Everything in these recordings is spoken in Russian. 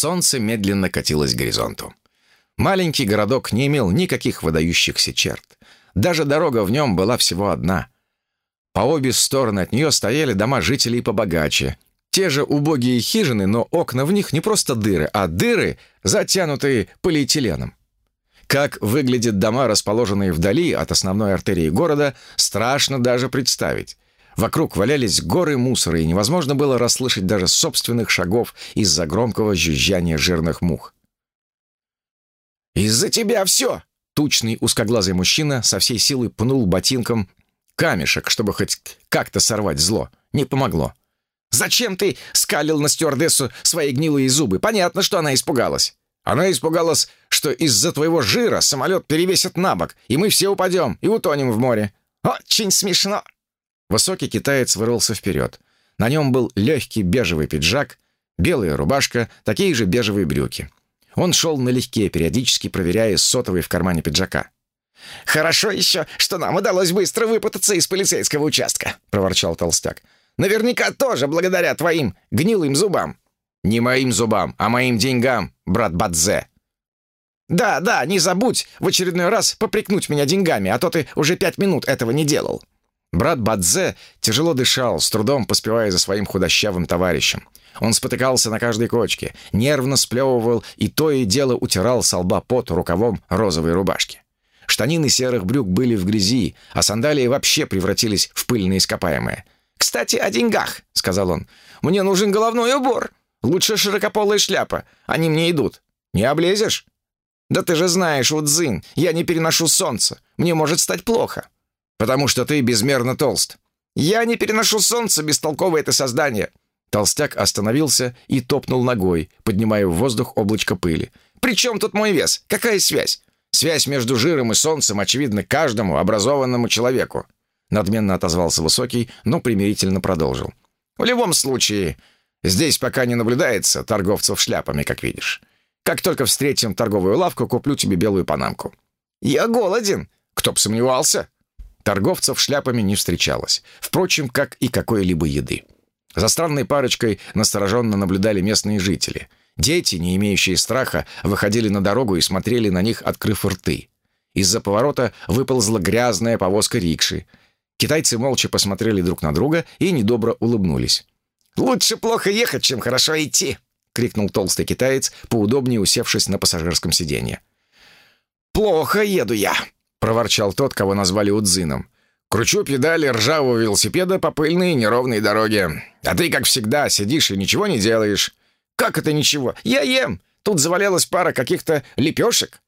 Солнце медленно катилось к горизонту. Маленький городок не имел никаких выдающихся черт. Даже дорога в нем была всего одна. По обе стороны от нее стояли дома жителей побогаче. Те же убогие хижины, но окна в них не просто дыры, а дыры, затянутые полиэтиленом. Как выглядят дома, расположенные вдали от основной артерии города, страшно даже представить. Вокруг валялись горы мусора, и невозможно было расслышать даже собственных шагов из-за громкого жужжания жирных мух. «Из-за тебя все!» Тучный узкоглазый мужчина со всей силы пнул ботинком камешек, чтобы хоть как-то сорвать зло. Не помогло. «Зачем ты скалил на стюардессу свои гнилые зубы? Понятно, что она испугалась. Она испугалась, что из-за твоего жира самолет перевесит на бок, и мы все упадем и утонем в море. Очень смешно!» Высокий китаец вырвался вперед. На нем был легкий бежевый пиджак, белая рубашка, такие же бежевые брюки. Он шел налегке, периодически проверяя сотовый в кармане пиджака. «Хорошо еще, что нам удалось быстро выпутаться из полицейского участка», — проворчал толстяк. «Наверняка тоже благодаря твоим гнилым зубам». «Не моим зубам, а моим деньгам, брат Бадзе». «Да, да, не забудь в очередной раз попрекнуть меня деньгами, а то ты уже пять минут этого не делал». Брат Бадзе тяжело дышал, с трудом поспевая за своим худощавым товарищем. Он спотыкался на каждой кочке, нервно сплевывал и то и дело утирал со лба пот рукавом розовой рубашки. Штанины серых брюк были в грязи, а сандалии вообще превратились в пыльные ископаемые. «Кстати, о деньгах», — сказал он. «Мне нужен головной убор. Лучше широкополая шляпа. Они мне идут. Не облезешь?» «Да ты же знаешь, Удзин, я не переношу солнце. Мне может стать плохо». «Потому что ты безмерно толст». «Я не переношу солнце, бестолковое это создание». Толстяк остановился и топнул ногой, поднимая в воздух облачко пыли. «При чем тут мой вес? Какая связь? Связь между жиром и солнцем очевидна каждому образованному человеку». Надменно отозвался Высокий, но примирительно продолжил. «В любом случае, здесь пока не наблюдается торговцев шляпами, как видишь. Как только встретим торговую лавку, куплю тебе белую панамку». «Я голоден!» «Кто б сомневался?» Торговцев шляпами не встречалось. Впрочем, как и какой-либо еды. За странной парочкой настороженно наблюдали местные жители. Дети, не имеющие страха, выходили на дорогу и смотрели на них, открыв рты. Из-за поворота выползла грязная повозка рикши. Китайцы молча посмотрели друг на друга и недобро улыбнулись. «Лучше плохо ехать, чем хорошо идти!» — крикнул толстый китаец, поудобнее усевшись на пассажирском сиденье. «Плохо еду я!» — проворчал тот, кого назвали Удзином. Кручу педали ржавого велосипеда по пыльной и неровной дороге. А ты, как всегда, сидишь и ничего не делаешь. Как это ничего? Я ем. Тут завалялась пара каких-то лепешек.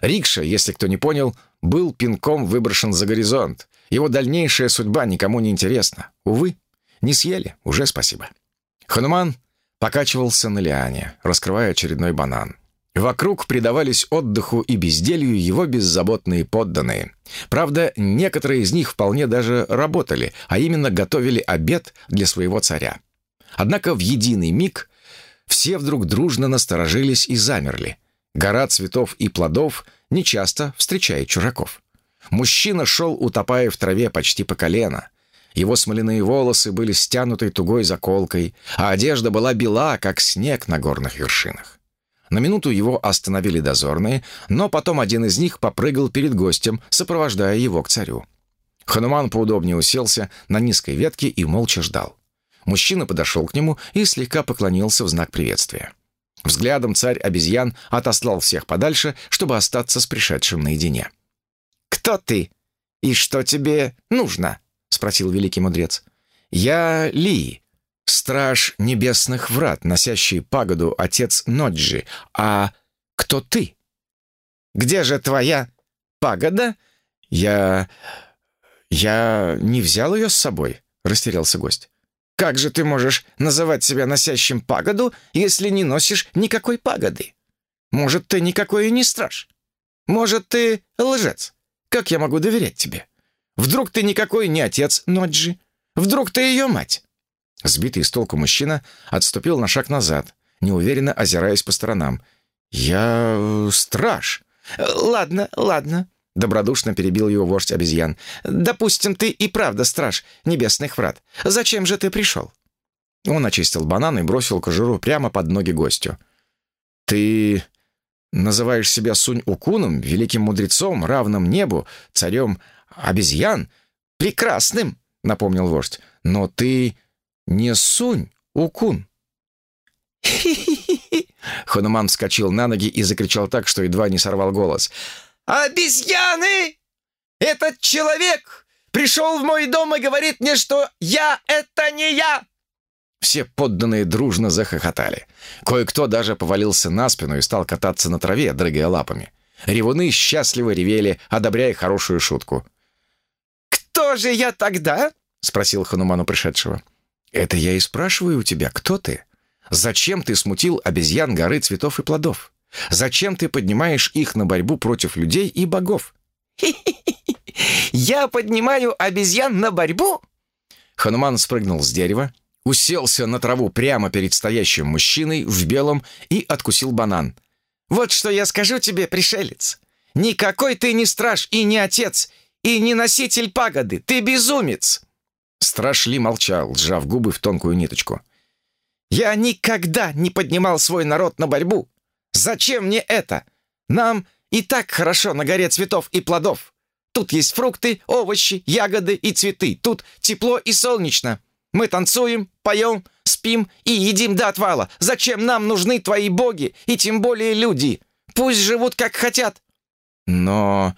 Рикша, если кто не понял, был пинком выброшен за горизонт. Его дальнейшая судьба никому не интересна. Увы, не съели, уже спасибо. Хануман покачивался на лиане, раскрывая очередной банан. Вокруг предавались отдыху и безделью его беззаботные подданные. Правда, некоторые из них вполне даже работали, а именно готовили обед для своего царя. Однако в единый миг все вдруг дружно насторожились и замерли. Гора цветов и плодов нечасто встречает чужаков. Мужчина шел, утопая в траве почти по колено. Его смоляные волосы были стянуты тугой заколкой, а одежда была бела, как снег на горных вершинах. На минуту его остановили дозорные, но потом один из них попрыгал перед гостем, сопровождая его к царю. Хануман поудобнее уселся на низкой ветке и молча ждал. Мужчина подошел к нему и слегка поклонился в знак приветствия. Взглядом царь обезьян отослал всех подальше, чтобы остаться с пришедшим наедине. «Кто ты? И что тебе нужно?» — спросил великий мудрец. «Я Ли, страж небесных врат, носящий пагоду отец Ноджи. А кто ты? Где же твоя пагода? Я... я не взял ее с собой, растерялся гость. Как же ты можешь называть себя носящим пагоду, если не носишь никакой пагоды? Может, ты никакой и не страж? Может, ты лжец? Как я могу доверять тебе? Вдруг ты никакой не отец Ноджи? Вдруг ты ее мать? Сбитый с толку мужчина отступил на шаг назад, неуверенно озираясь по сторонам. «Я... Э, страж». «Ладно, ладно», — добродушно перебил его вождь обезьян. «Допустим, ты и правда страж небесных врат. Зачем же ты пришел?» Он очистил банан и бросил кожуру прямо под ноги гостю. «Ты называешь себя Сунь-Укуном, великим мудрецом, равным небу, царем обезьян?» «Прекрасным!» — напомнил вождь. «Но ты не Сунь-Укун». «Хи-хи-хи!» Хануман вскочил на ноги и закричал так, что едва не сорвал голос. «Обезьяны! Этот человек пришел в мой дом и говорит мне, что я — это не я!» Все подданные дружно захохотали. Кое-кто даже повалился на спину и стал кататься на траве, дрыгая лапами. Ревуны счастливо ревели, одобряя хорошую шутку. «Кто же я тогда?» — спросил Хануману пришедшего. «Это я и спрашиваю у тебя, кто ты? Зачем ты смутил обезьян горы цветов и плодов? Зачем ты поднимаешь их на борьбу против людей и богов?» «Я поднимаю обезьян на борьбу?» Хануман спрыгнул с дерева, уселся на траву прямо перед стоящим мужчиной в белом и откусил банан. «Вот что я скажу тебе, пришелец. Никакой ты не страж и не отец, и не носитель пагоды. Ты безумец!» Страж молчал, сжав губы в тонкую ниточку. «Я никогда не поднимал свой народ на борьбу. Зачем мне это? Нам и так хорошо на горе цветов и плодов. Тут есть фрукты, овощи, ягоды и цветы. Тут тепло и солнечно. Мы танцуем, поем, спим и едим до отвала. Зачем нам нужны твои боги и тем более люди? Пусть живут как хотят». «Но,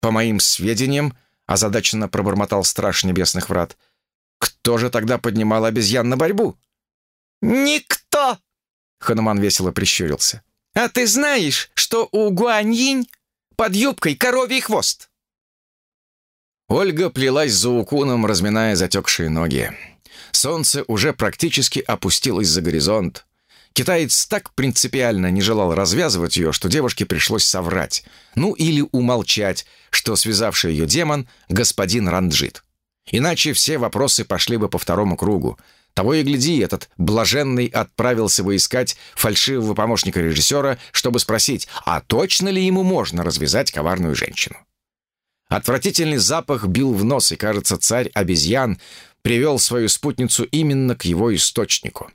по моим сведениям, — озадаченно пробормотал страж небесных врат, — кто же тогда поднимал обезьян на борьбу?» «Никто!» — Хануман весело прищурился. «А ты знаешь, что у Гуаньинь под юбкой коровий хвост?» Ольга плелась за укуном, разминая затекшие ноги. Солнце уже практически опустилось за горизонт. Китаец так принципиально не желал развязывать ее, что девушке пришлось соврать. Ну или умолчать, что связавший ее демон — господин Ранджит. Иначе все вопросы пошли бы по второму кругу. Того и гляди, этот блаженный отправился бы искать фальшивого помощника режиссера, чтобы спросить, а точно ли ему можно развязать коварную женщину. Отвратительный запах бил в нос, и, кажется, царь обезьян привел свою спутницу именно к его источнику.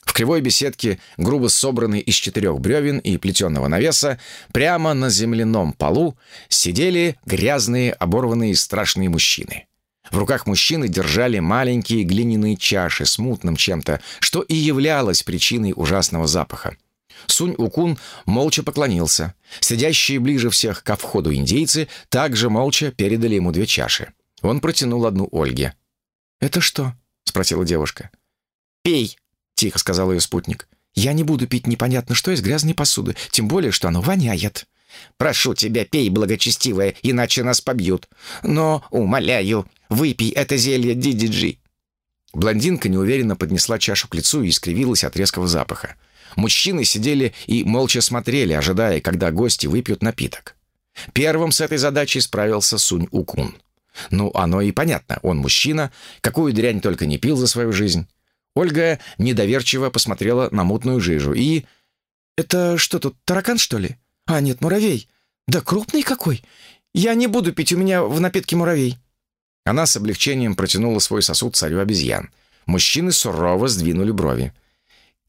В кривой беседке, грубо собранной из четырех бревен и плетеного навеса, прямо на земляном полу сидели грязные, оборванные страшные мужчины. В руках мужчины держали маленькие глиняные чаши с мутным чем-то, что и являлось причиной ужасного запаха. Сунь-Укун молча поклонился. Сидящие ближе всех ко входу индейцы также молча передали ему две чаши. Он протянул одну Ольге. «Это что?» — спросила девушка. «Пей», — тихо сказал ее спутник. «Я не буду пить непонятно что из грязной посуды, тем более, что оно воняет». «Прошу тебя, пей, благочестивая, иначе нас побьют. Но, умоляю, выпей это зелье Дидиджи». Блондинка неуверенно поднесла чашу к лицу и искривилась от резкого запаха. Мужчины сидели и молча смотрели, ожидая, когда гости выпьют напиток. Первым с этой задачей справился Сунь-Укун. Ну, оно и понятно, он мужчина, какую дрянь только не пил за свою жизнь. Ольга недоверчиво посмотрела на мутную жижу и... «Это что тут, таракан, что ли? А, нет, муравей. Да крупный какой! Я не буду пить, у меня в напитке муравей». Она с облегчением протянула свой сосуд царю обезьян. Мужчины сурово сдвинули брови.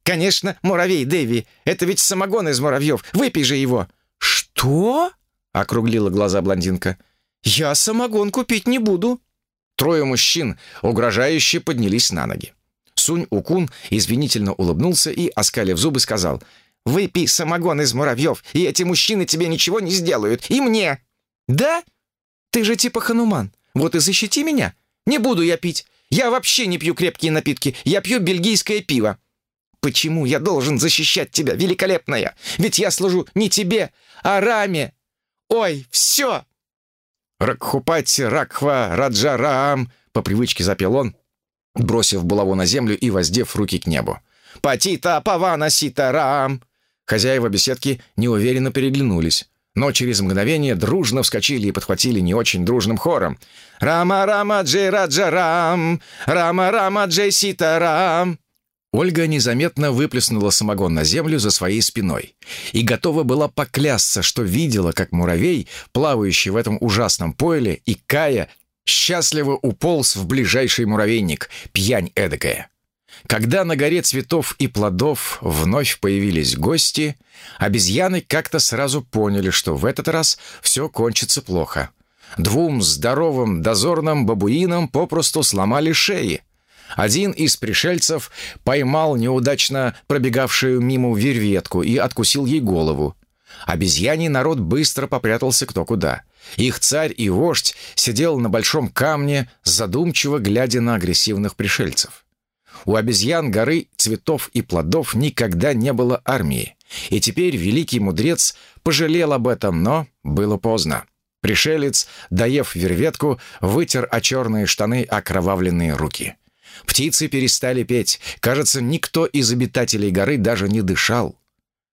«Конечно, муравей, Дэви. Это ведь самогон из муравьев. Выпей же его». «Что?» — округлила глаза блондинка. «Я самогон купить не буду». Трое мужчин угрожающе поднялись на ноги. Сунь-Укун извинительно улыбнулся и, оскалив зубы, сказал, «Выпей самогон из муравьев, и эти мужчины тебе ничего не сделают, и мне». «Да? Ты же типа Хануман. Вот и защити меня. Не буду я пить. Я вообще не пью крепкие напитки. Я пью бельгийское пиво». «Почему я должен защищать тебя, великолепная? Ведь я служу не тебе, а Раме. Ой, все!» «Ракхупати, Ракхва, Раджараам!» — по привычке запел он, бросив булаву на землю и воздев руки к небу. «Патита, Павана, Сита, Раам!» Хозяева беседки неуверенно переглянулись, но через мгновение дружно вскочили и подхватили не очень дружным хором. «Рама, Рама, Джей, Раджарам! Рама, Рама, Джей, Сита, Рам!» Ольга незаметно выплеснула самогон на землю за своей спиной и готова была поклясться, что видела, как муравей, плавающий в этом ужасном пойле, и Кая счастливо уполз в ближайший муравейник, пьянь эдакая. Когда на горе цветов и плодов вновь появились гости, обезьяны как-то сразу поняли, что в этот раз все кончится плохо. Двум здоровым дозорным бабуинам попросту сломали шеи. Один из пришельцев поймал неудачно пробегавшую мимо верветку и откусил ей голову. Обезьяний народ быстро попрятался кто куда. Их царь и вождь сидел на большом камне, задумчиво глядя на агрессивных пришельцев. У обезьян горы цветов и плодов никогда не было армии. И теперь великий мудрец пожалел об этом, но было поздно. Пришелец, доев верветку, вытер о черные штаны окровавленные руки. Птицы перестали петь. Кажется, никто из обитателей горы даже не дышал.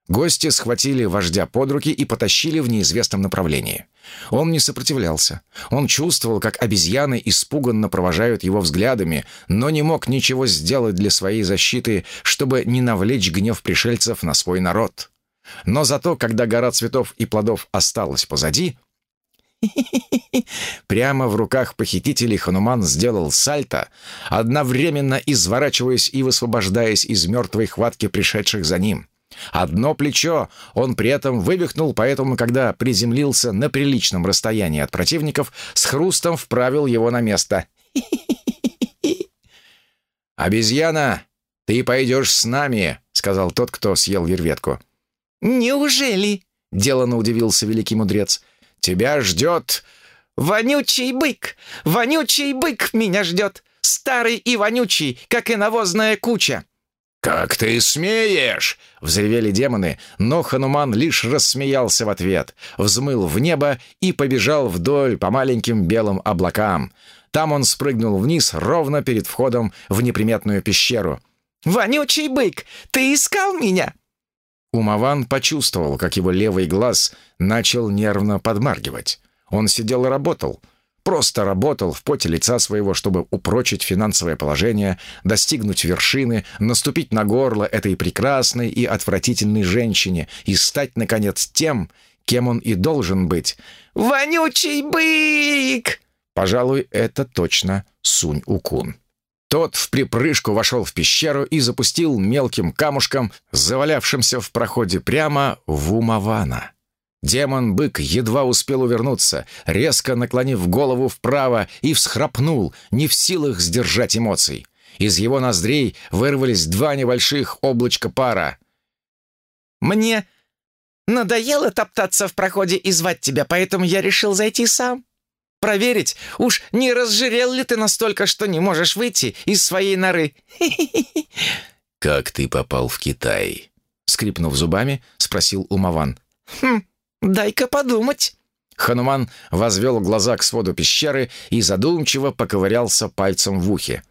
Гости схватили вождя под руки и потащили в неизвестном направлении. Он не сопротивлялся. Он чувствовал, как обезьяны испуганно провожают его взглядами, но не мог ничего сделать для своей защиты, чтобы не навлечь гнев пришельцев на свой народ. Но зато, когда гора цветов и плодов осталась позади, прямо в руках похитителей Хануман сделал сальто, одновременно изворачиваясь и высвобождаясь из мертвой хватки пришедших за ним — Одно плечо он при этом вывихнул, поэтому, когда приземлился на приличном расстоянии от противников, с хрустом вправил его на место. «Обезьяна, ты пойдешь с нами», — сказал тот, кто съел верветку. «Неужели?» — делано удивился великий мудрец. «Тебя ждет...» «Вонючий бык! Вонючий бык меня ждет! Старый и вонючий, как и навозная куча!» «Как ты смеешь!» — взревели демоны, но Хануман лишь рассмеялся в ответ, взмыл в небо и побежал вдоль по маленьким белым облакам. Там он спрыгнул вниз ровно перед входом в неприметную пещеру. «Вонючий бык, ты искал меня?» Умаван почувствовал, как его левый глаз начал нервно подмаргивать. Он сидел и работал — Просто работал в поте лица своего, чтобы упрочить финансовое положение, достигнуть вершины, наступить на горло этой прекрасной и отвратительной женщине и стать, наконец, тем, кем он и должен быть. «Вонючий бык!» Пожалуй, это точно Сунь-Укун. Тот в припрыжку вошел в пещеру и запустил мелким камушком, завалявшимся в проходе прямо в Умавана. Демон-бык едва успел увернуться, резко наклонив голову вправо и всхрапнул, не в силах сдержать эмоций. Из его ноздрей вырвались два небольших облачка пара. «Мне надоело топтаться в проходе и звать тебя, поэтому я решил зайти сам. Проверить, уж не разжирел ли ты настолько, что не можешь выйти из своей норы. «Как ты попал в Китай?» Скрипнув зубами, спросил Умаван. «Хм, «Дай-ка подумать». Хануман возвел глаза к своду пещеры и задумчиво поковырялся пальцем в ухе.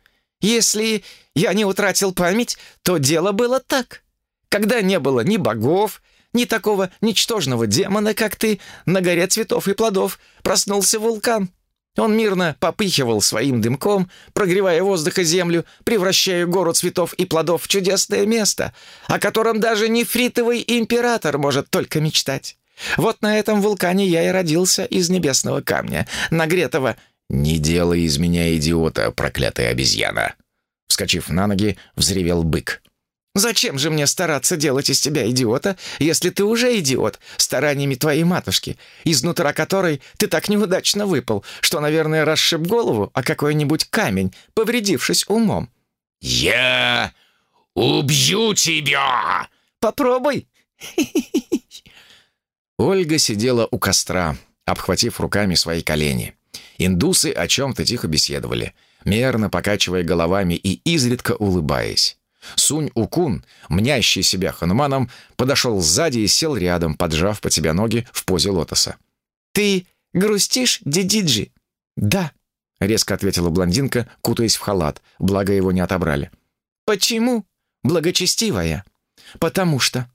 «Если я не утратил память, то дело было так. Когда не было ни богов, ни такого ничтожного демона, как ты, на горе цветов и плодов проснулся вулкан. Он мирно попыхивал своим дымком, прогревая воздух и землю, превращая гору цветов и плодов в чудесное место, о котором даже нефритовый император может только мечтать. Вот на этом вулкане я и родился из небесного камня, нагретого...» «Не делай из меня идиота, проклятая обезьяна!» Вскочив на ноги, взревел бык. «Зачем же мне стараться делать из тебя идиота, если ты уже идиот, стараниями твоей матушки, изнутра которой ты так неудачно выпал, что, наверное, расшиб голову о какой-нибудь камень, повредившись умом?» «Я убью тебя!» «Попробуй!» Ольга сидела у костра, обхватив руками свои колени. Индусы о чем-то тихо беседовали, мерно покачивая головами и изредка улыбаясь. Сунь-Укун, мнящий себя хануманом, подошел сзади и сел рядом, поджав под себя ноги в позе лотоса. «Ты грустишь, Дидиджи?» «Да», — резко ответила блондинка, кутаясь в халат, благо его не отобрали. «Почему?» «Благочестивая». «Потому что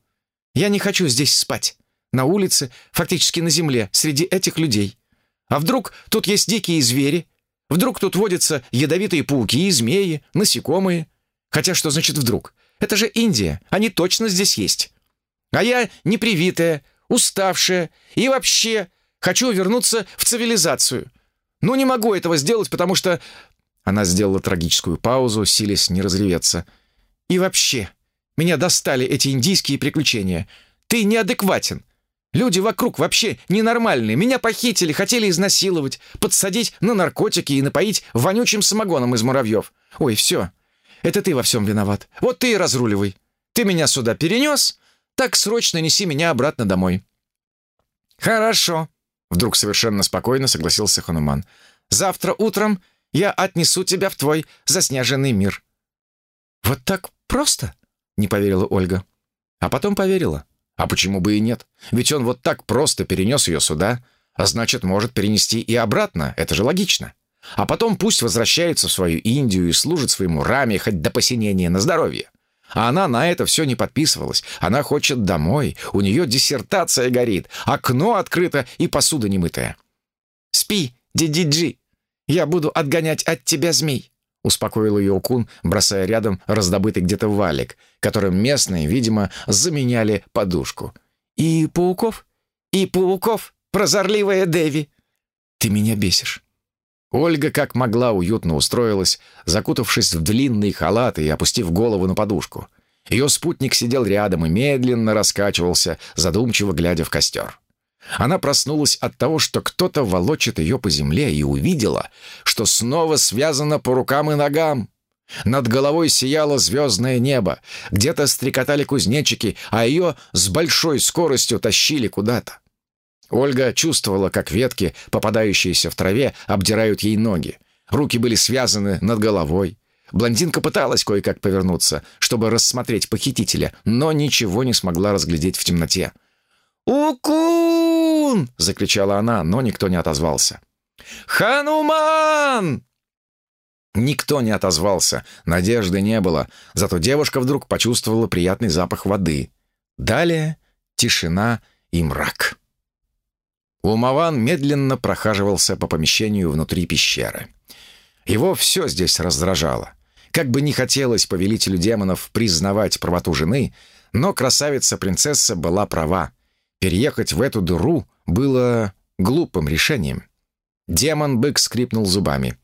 я не хочу здесь спать на улице, фактически на земле, среди этих людей. А вдруг тут есть дикие звери? Вдруг тут водятся ядовитые пауки змеи, насекомые? Хотя что значит «вдруг»? Это же Индия, они точно здесь есть. А я непривитая, уставшая и вообще хочу вернуться в цивилизацию. Но не могу этого сделать, потому что...» Она сделала трагическую паузу, силясь не разреветься. И вообще, меня достали эти индийские приключения. Ты неадекватен. Люди вокруг вообще ненормальные. Меня похитили, хотели изнасиловать, подсадить на наркотики и напоить вонючим самогоном из муравьев. Ой, все. Это ты во всем виноват. Вот ты и разруливай. Ты меня сюда перенес, так срочно неси меня обратно домой». «Хорошо», — вдруг совершенно спокойно согласился Хануман. «Завтра утром я отнесу тебя в твой заснеженный мир». «Вот так просто?» — не поверила Ольга. А потом поверила. А почему бы и нет? Ведь он вот так просто перенес ее сюда, а значит, может перенести и обратно. Это же логично. А потом пусть возвращается в свою Индию и служит своему раме хоть до посинения на здоровье. А она на это все не подписывалась. Она хочет домой. У нее диссертация горит. Окно открыто и посуда немытая. «Спи, Диди-Джи. Я буду отгонять от тебя змей успокоил ее Укун, бросая рядом раздобытый где-то валик, которым местные, видимо, заменяли подушку. «И пауков? И пауков, прозорливая Дэви!» «Ты меня бесишь!» Ольга как могла уютно устроилась, закутавшись в длинный халат и опустив голову на подушку. Ее спутник сидел рядом и медленно раскачивался, задумчиво глядя в костер. Она проснулась от того, что кто-то волочит ее по земле, и увидела, что снова связано по рукам и ногам. Над головой сияло звездное небо, где-то стрекотали кузнечики, а ее с большой скоростью тащили куда-то. Ольга чувствовала, как ветки, попадающиеся в траве, обдирают ей ноги. Руки были связаны над головой. Блондинка пыталась кое-как повернуться, чтобы рассмотреть похитителя, но ничего не смогла разглядеть в темноте. «Укун!» — закричала она, но никто не отозвался. «Хануман!» Никто не отозвался, надежды не было, зато девушка вдруг почувствовала приятный запах воды. Далее тишина и мрак. Умаван медленно прохаживался по помещению внутри пещеры. Его все здесь раздражало. Как бы не хотелось повелителю демонов признавать правоту жены, но красавица-принцесса была права. Переехать в эту дыру было глупым решением. Демон-бык скрипнул зубами.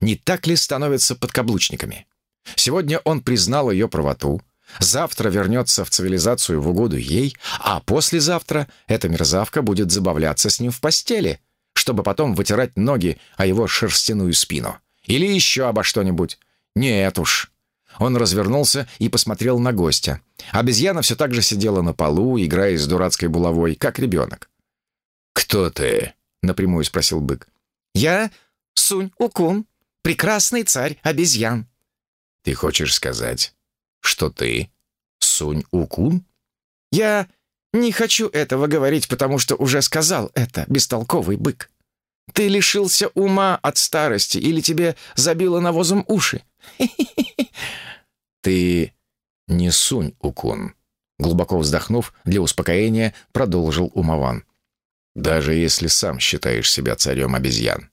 Не так ли становятся подкаблучниками? Сегодня он признал ее правоту, завтра вернется в цивилизацию в угоду ей, а послезавтра эта мерзавка будет забавляться с ним в постели, чтобы потом вытирать ноги о его шерстяную спину. Или еще обо что-нибудь. Нет уж. Он развернулся и посмотрел на гостя. Обезьяна все так же сидела на полу, играя с дурацкой булавой, как ребенок. «Кто ты?» — напрямую спросил бык. «Я Сунь-Укун, прекрасный царь обезьян». «Ты хочешь сказать, что ты Сунь-Укун?» «Я не хочу этого говорить, потому что уже сказал это, бестолковый бык. Ты лишился ума от старости или тебе забило навозом уши? «Ты не сунь, Укун», — глубоко вздохнув для успокоения, продолжил Умаван. «Даже если сам считаешь себя царем обезьян.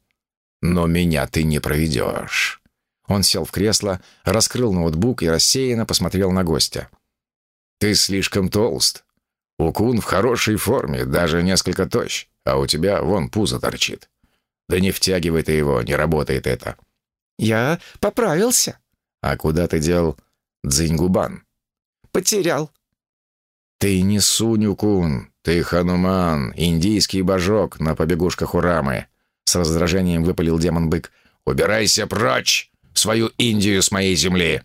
Но меня ты не проведешь». Он сел в кресло, раскрыл ноутбук и рассеянно посмотрел на гостя. «Ты слишком толст. Укун в хорошей форме, даже несколько тощ, а у тебя вон пузо торчит. Да не втягивай ты его, не работает это». «Я поправился». «А куда ты дел Дзиньгубан. «Потерял». «Ты не Сунюкун, ты Хануман, индийский божок на побегушках Урамы», с раздражением выпалил демон-бык. «Убирайся прочь, свою Индию с моей земли!»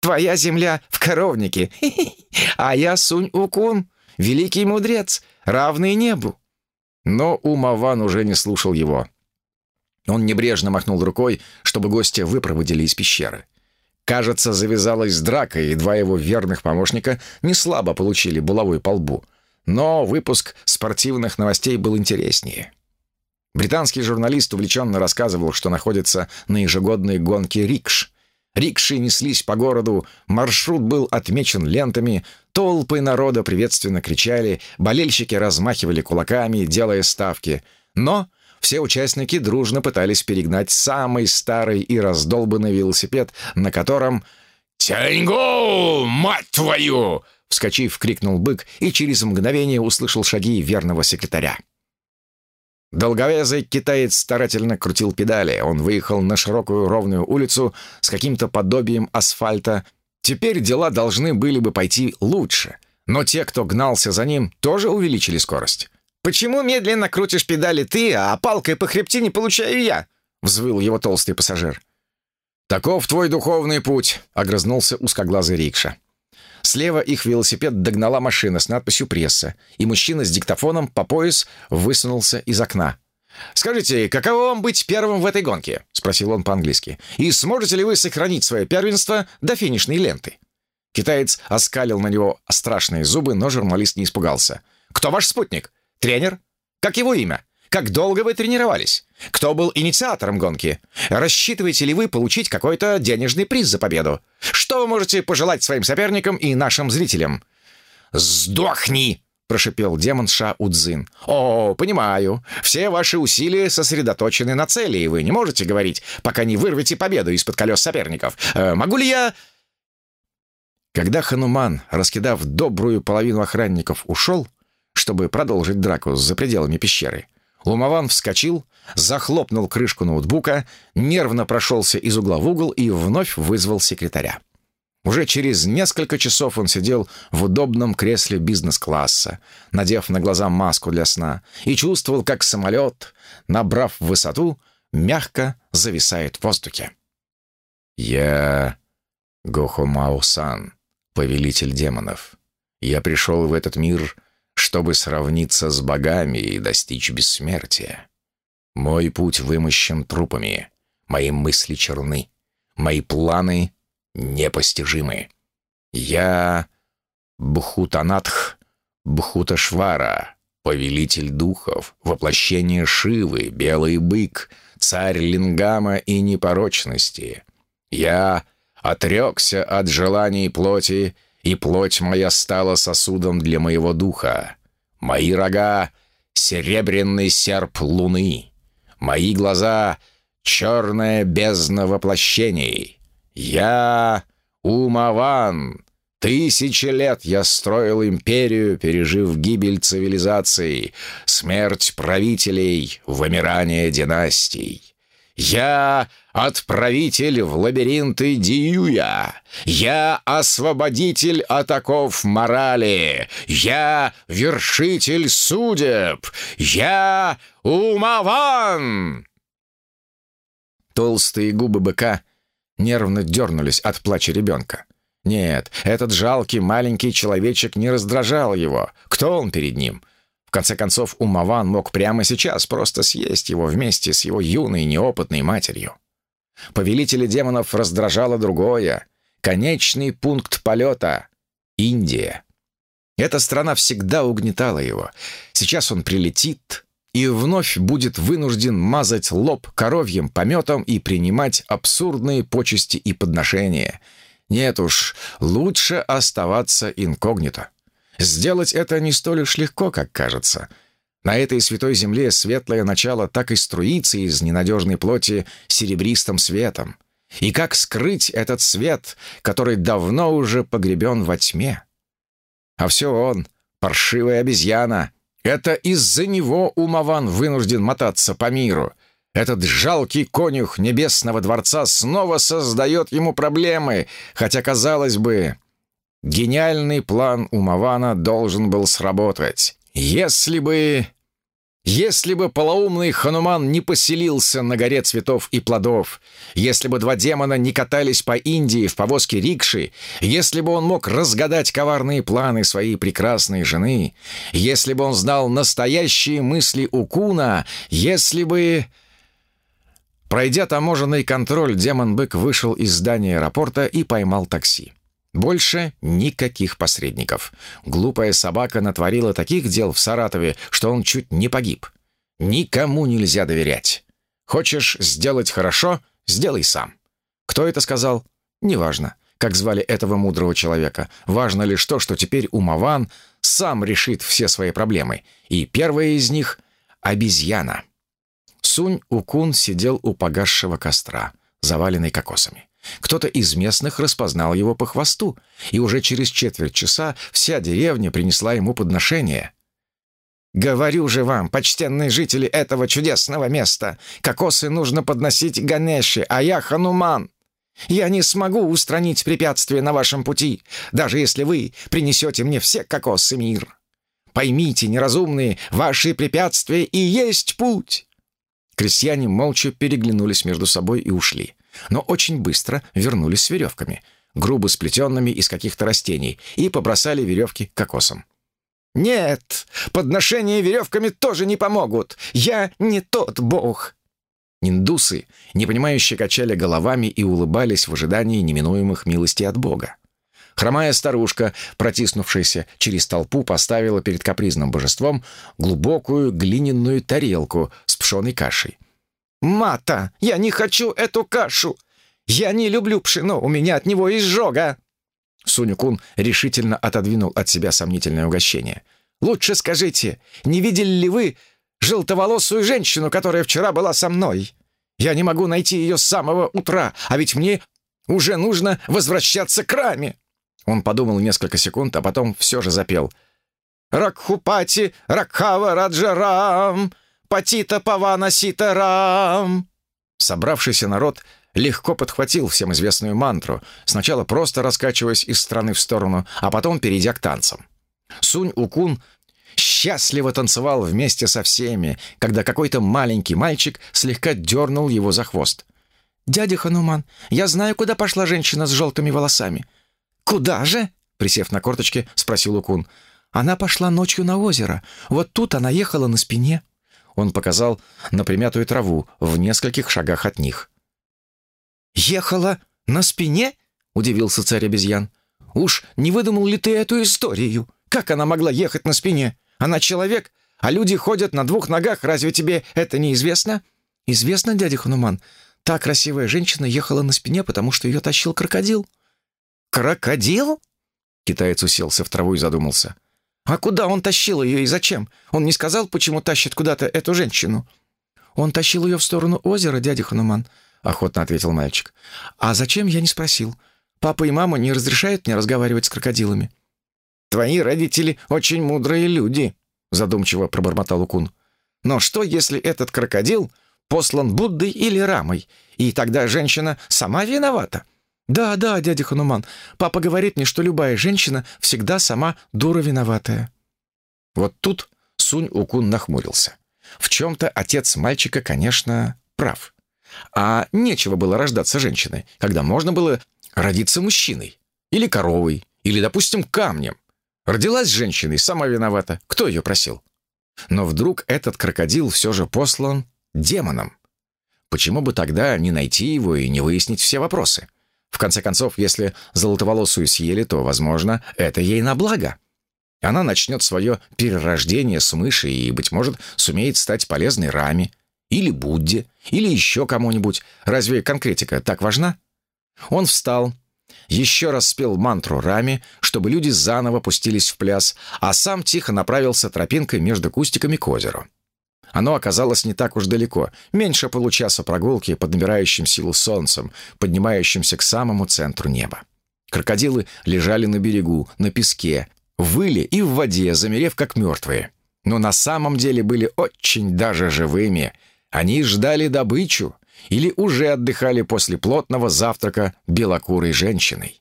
«Твоя земля в коровнике, а я Сунь-Укун, великий мудрец, равный небу». Но Умаван уже не слушал его. Он небрежно махнул рукой, чтобы гостя выпроводили из пещеры. Кажется, завязалась драка, и два его верных помощника не слабо получили булавой по лбу. Но выпуск спортивных новостей был интереснее. Британский журналист увлеченно рассказывал, что находится на ежегодной гонке рикш. Рикши неслись по городу, маршрут был отмечен лентами, толпы народа приветственно кричали, болельщики размахивали кулаками, делая ставки. Но все участники дружно пытались перегнать самый старый и раздолбанный велосипед, на котором «Тяньгу, мать твою!» Вскочив, крикнул бык и через мгновение услышал шаги верного секретаря. Долговязый китаец старательно крутил педали. Он выехал на широкую ровную улицу с каким-то подобием асфальта Теперь дела должны были бы пойти лучше, но те, кто гнался за ним, тоже увеличили скорость. «Почему медленно крутишь педали ты, а палкой по хребтине получаю я?» — взвыл его толстый пассажир. «Таков твой духовный путь», — огрызнулся узкоглазый рикша. Слева их велосипед догнала машина с надписью «Пресса», и мужчина с диктофоном по пояс высунулся из окна. «Скажите, каково вам быть первым в этой гонке?» — спросил он по-английски. «И сможете ли вы сохранить свое первенство до финишной ленты?» Китаец оскалил на него страшные зубы, но журналист не испугался. «Кто ваш спутник? Тренер? Как его имя? Как долго вы тренировались? Кто был инициатором гонки? Рассчитываете ли вы получить какой-то денежный приз за победу? Что вы можете пожелать своим соперникам и нашим зрителям?» «Сдохни!» прошипел демон Ша Удзин. «О, понимаю. Все ваши усилия сосредоточены на цели, и вы не можете говорить, пока не вырвете победу из-под колес соперников. Э, могу ли я...» Когда Хануман, раскидав добрую половину охранников, ушел, чтобы продолжить драку за пределами пещеры, Лумован вскочил, захлопнул крышку ноутбука, нервно прошелся из угла в угол и вновь вызвал секретаря. Уже через несколько часов он сидел в удобном кресле бизнес-класса, надев на глаза маску для сна, и чувствовал, как самолет, набрав высоту, мягко зависает в воздухе. «Я Гохомао-сан, повелитель демонов. Я пришел в этот мир, чтобы сравниться с богами и достичь бессмертия. Мой путь вымощен трупами, мои мысли черны, мои планы непостижимы. Я Бхутанатх Бхуташвара, повелитель духов, воплощение Шивы, белый бык, царь лингама и непорочности. Я отрекся от желаний плоти, и плоть моя стала сосудом для моего духа. Мои рога — серебряный серп луны. Мои глаза — черная бездна воплощений. «Я Умаван. Тысячи лет я строил империю, пережив гибель цивилизаций, смерть правителей, вымирание династий. Я отправитель в лабиринты Диюя. Я освободитель от морали. Я вершитель судеб. Я Умаван!» Толстые губы быка нервно дернулись от плача ребенка. Нет, этот жалкий маленький человечек не раздражал его. Кто он перед ним? В конце концов, Умаван мог прямо сейчас просто съесть его вместе с его юной неопытной матерью. Повелителя демонов раздражало другое. Конечный пункт полета — Индия. Эта страна всегда угнетала его. Сейчас он прилетит, и вновь будет вынужден мазать лоб коровьим пометом и принимать абсурдные почести и подношения. Нет уж, лучше оставаться инкогнито. Сделать это не столь уж легко, как кажется. На этой святой земле светлое начало так и струится из ненадежной плоти серебристым светом. И как скрыть этот свет, который давно уже погребен во тьме? А все он, паршивая обезьяна, это из-за него Умаван вынужден мотаться по миру. Этот жалкий конюх Небесного Дворца снова создает ему проблемы, хотя, казалось бы, гениальный план Умавана должен был сработать. Если бы... Если бы полоумный Хануман не поселился на горе цветов и плодов, если бы два демона не катались по Индии в повозке рикши, если бы он мог разгадать коварные планы своей прекрасной жены, если бы он знал настоящие мысли Укуна, если бы... Пройдя таможенный контроль, демон-бык вышел из здания аэропорта и поймал такси. Больше никаких посредников. Глупая собака натворила таких дел в Саратове, что он чуть не погиб. Никому нельзя доверять. Хочешь сделать хорошо — сделай сам. Кто это сказал? Неважно, как звали этого мудрого человека. Важно лишь то, что теперь Умаван сам решит все свои проблемы. И первая из них — обезьяна. Сунь-Укун сидел у погасшего костра, заваленный кокосами. Кто-то из местных распознал его по хвосту, и уже через четверть часа вся деревня принесла ему подношение. «Говорю же вам, почтенные жители этого чудесного места, кокосы нужно подносить Ганеше, а я Хануман. Я не смогу устранить препятствия на вашем пути, даже если вы принесете мне все кокосы мир. Поймите, неразумные, ваши препятствия и есть путь!» Крестьяне молча переглянулись между собой и ушли, но очень быстро вернулись с веревками, грубо сплетенными из каких-то растений, и побросали веревки кокосом. «Нет, подношения веревками тоже не помогут. Я не тот бог». Индусы, непонимающе качали головами и улыбались в ожидании неминуемых милостей от бога. Хромая старушка, протиснувшаяся через толпу, поставила перед капризным божеством глубокую глиняную тарелку с пшеной кашей. «Мата, я не хочу эту кашу! Я не люблю пшено, у меня от него изжога!» Суню-кун решительно отодвинул от себя сомнительное угощение. «Лучше скажите, не видели ли вы желтоволосую женщину, которая вчера была со мной? Я не могу найти ее с самого утра, а ведь мне уже нужно возвращаться к раме!» Он подумал несколько секунд, а потом все же запел. «Ракхупати, Ракхава, Раджарам, Патита, Павана, Ситарам!» Собравшийся народ легко подхватил всем известную мантру, сначала просто раскачиваясь из стороны в сторону, а потом перейдя к танцам. Сунь-Укун счастливо танцевал вместе со всеми, когда какой-то маленький мальчик слегка дернул его за хвост. «Дядя Хануман, я знаю, куда пошла женщина с желтыми волосами». «Куда же?» — присев на корточки, спросил Укун. «Она пошла ночью на озеро. Вот тут она ехала на спине». Он показал на примятую траву в нескольких шагах от них. «Ехала на спине?» — удивился царь обезьян. «Уж не выдумал ли ты эту историю? Как она могла ехать на спине? Она человек, а люди ходят на двух ногах. Разве тебе это не известно?» «Известно, дядя Хануман. Та красивая женщина ехала на спине, потому что ее тащил крокодил». «Крокодил?» Китаец уселся в траву и задумался. «А куда он тащил ее и зачем? Он не сказал, почему тащит куда-то эту женщину?» «Он тащил ее в сторону озера, дядя Хануман», — охотно ответил мальчик. «А зачем, я не спросил. Папа и мама не разрешают мне разговаривать с крокодилами». «Твои родители очень мудрые люди», — задумчиво пробормотал Укун. «Но что, если этот крокодил послан Буддой или Рамой, и тогда женщина сама виновата?» «Да, да, дядя Хануман, папа говорит мне, что любая женщина всегда сама дура виноватая». Вот тут Сунь-Укун нахмурился. В чем-то отец мальчика, конечно, прав. А нечего было рождаться женщиной, когда можно было родиться мужчиной. Или коровой, или, допустим, камнем. Родилась женщиной, сама виновата. Кто ее просил? Но вдруг этот крокодил все же послан демоном. Почему бы тогда не найти его и не выяснить все вопросы? В конце концов, если золотоволосую съели, то, возможно, это ей на благо. Она начнет свое перерождение с мыши и, быть может, сумеет стать полезной Раме, или Будде, или еще кому-нибудь. Разве конкретика так важна? Он встал, еще раз спел мантру Раме, чтобы люди заново пустились в пляс, а сам тихо направился тропинкой между кустиками к озеру. Оно оказалось не так уж далеко, меньше получаса прогулки под набирающим силу солнцем, поднимающимся к самому центру неба. Крокодилы лежали на берегу, на песке, выли и в воде, замерев как мертвые. Но на самом деле были очень даже живыми. Они ждали добычу или уже отдыхали после плотного завтрака белокурой женщиной.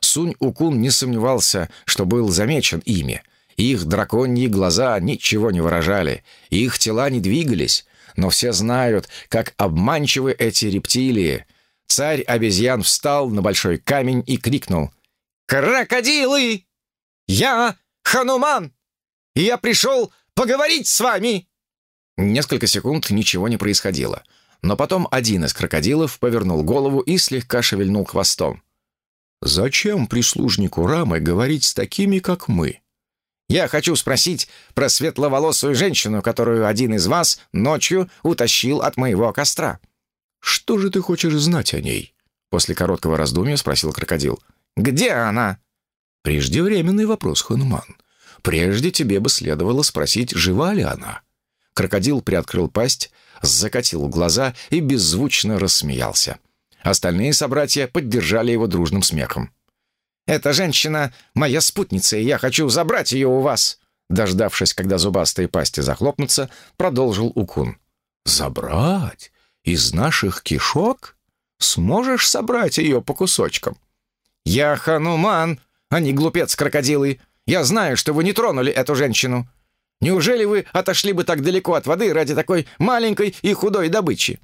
Сунь-Укун не сомневался, что был замечен ими — их драконьи глаза ничего не выражали, их тела не двигались, но все знают, как обманчивы эти рептилии. Царь обезьян встал на большой камень и крикнул «Крокодилы! Я Хануман, и я пришел поговорить с вами!» Несколько секунд ничего не происходило, но потом один из крокодилов повернул голову и слегка шевельнул хвостом. «Зачем прислужнику Рамы говорить с такими, как мы?» Я хочу спросить про светловолосую женщину, которую один из вас ночью утащил от моего костра». «Что же ты хочешь знать о ней?» После короткого раздумья спросил крокодил. «Где она?» «Преждевременный вопрос, Хануман. Прежде тебе бы следовало спросить, жива ли она». Крокодил приоткрыл пасть, закатил глаза и беззвучно рассмеялся. Остальные собратья поддержали его дружным смехом. Эта женщина — моя спутница, и я хочу забрать ее у вас!» Дождавшись, когда зубастые пасти захлопнутся, продолжил Укун. «Забрать? Из наших кишок?» Сможешь собрать ее по кусочкам?» «Я Хануман, а не глупец крокодилы. Я знаю, что вы не тронули эту женщину. Неужели вы отошли бы так далеко от воды ради такой маленькой и худой добычи?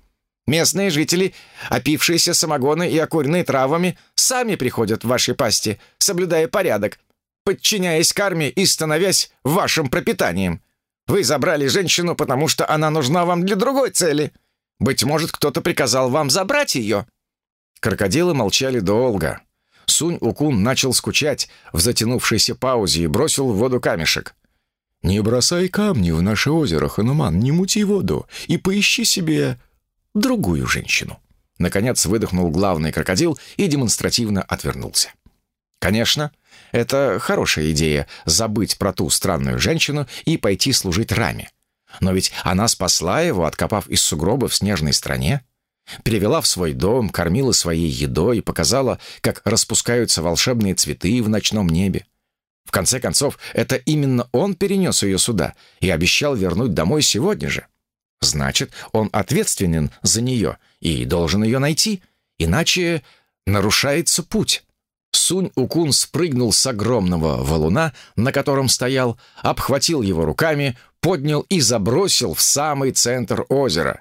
Местные жители, опившиеся самогоны и окуренные травами, сами приходят в вашей пасти, соблюдая порядок, подчиняясь карме и становясь вашим пропитанием. Вы забрали женщину, потому что она нужна вам для другой цели. Быть может, кто-то приказал вам забрать ее». Крокодилы молчали долго. Сунь-Укун начал скучать в затянувшейся паузе и бросил в воду камешек. «Не бросай камни в наше озеро, Хануман, не мути воду и поищи себе другую женщину». Наконец выдохнул главный крокодил и демонстративно отвернулся. Конечно, это хорошая идея — забыть про ту странную женщину и пойти служить раме. Но ведь она спасла его, откопав из сугроба в снежной стране, перевела в свой дом, кормила своей едой и показала, как распускаются волшебные цветы в ночном небе. В конце концов, это именно он перенес ее сюда и обещал вернуть домой сегодня же. Значит, он ответственен за нее и должен ее найти, иначе нарушается путь. Сунь-Укун спрыгнул с огромного валуна, на котором стоял, обхватил его руками, поднял и забросил в самый центр озера.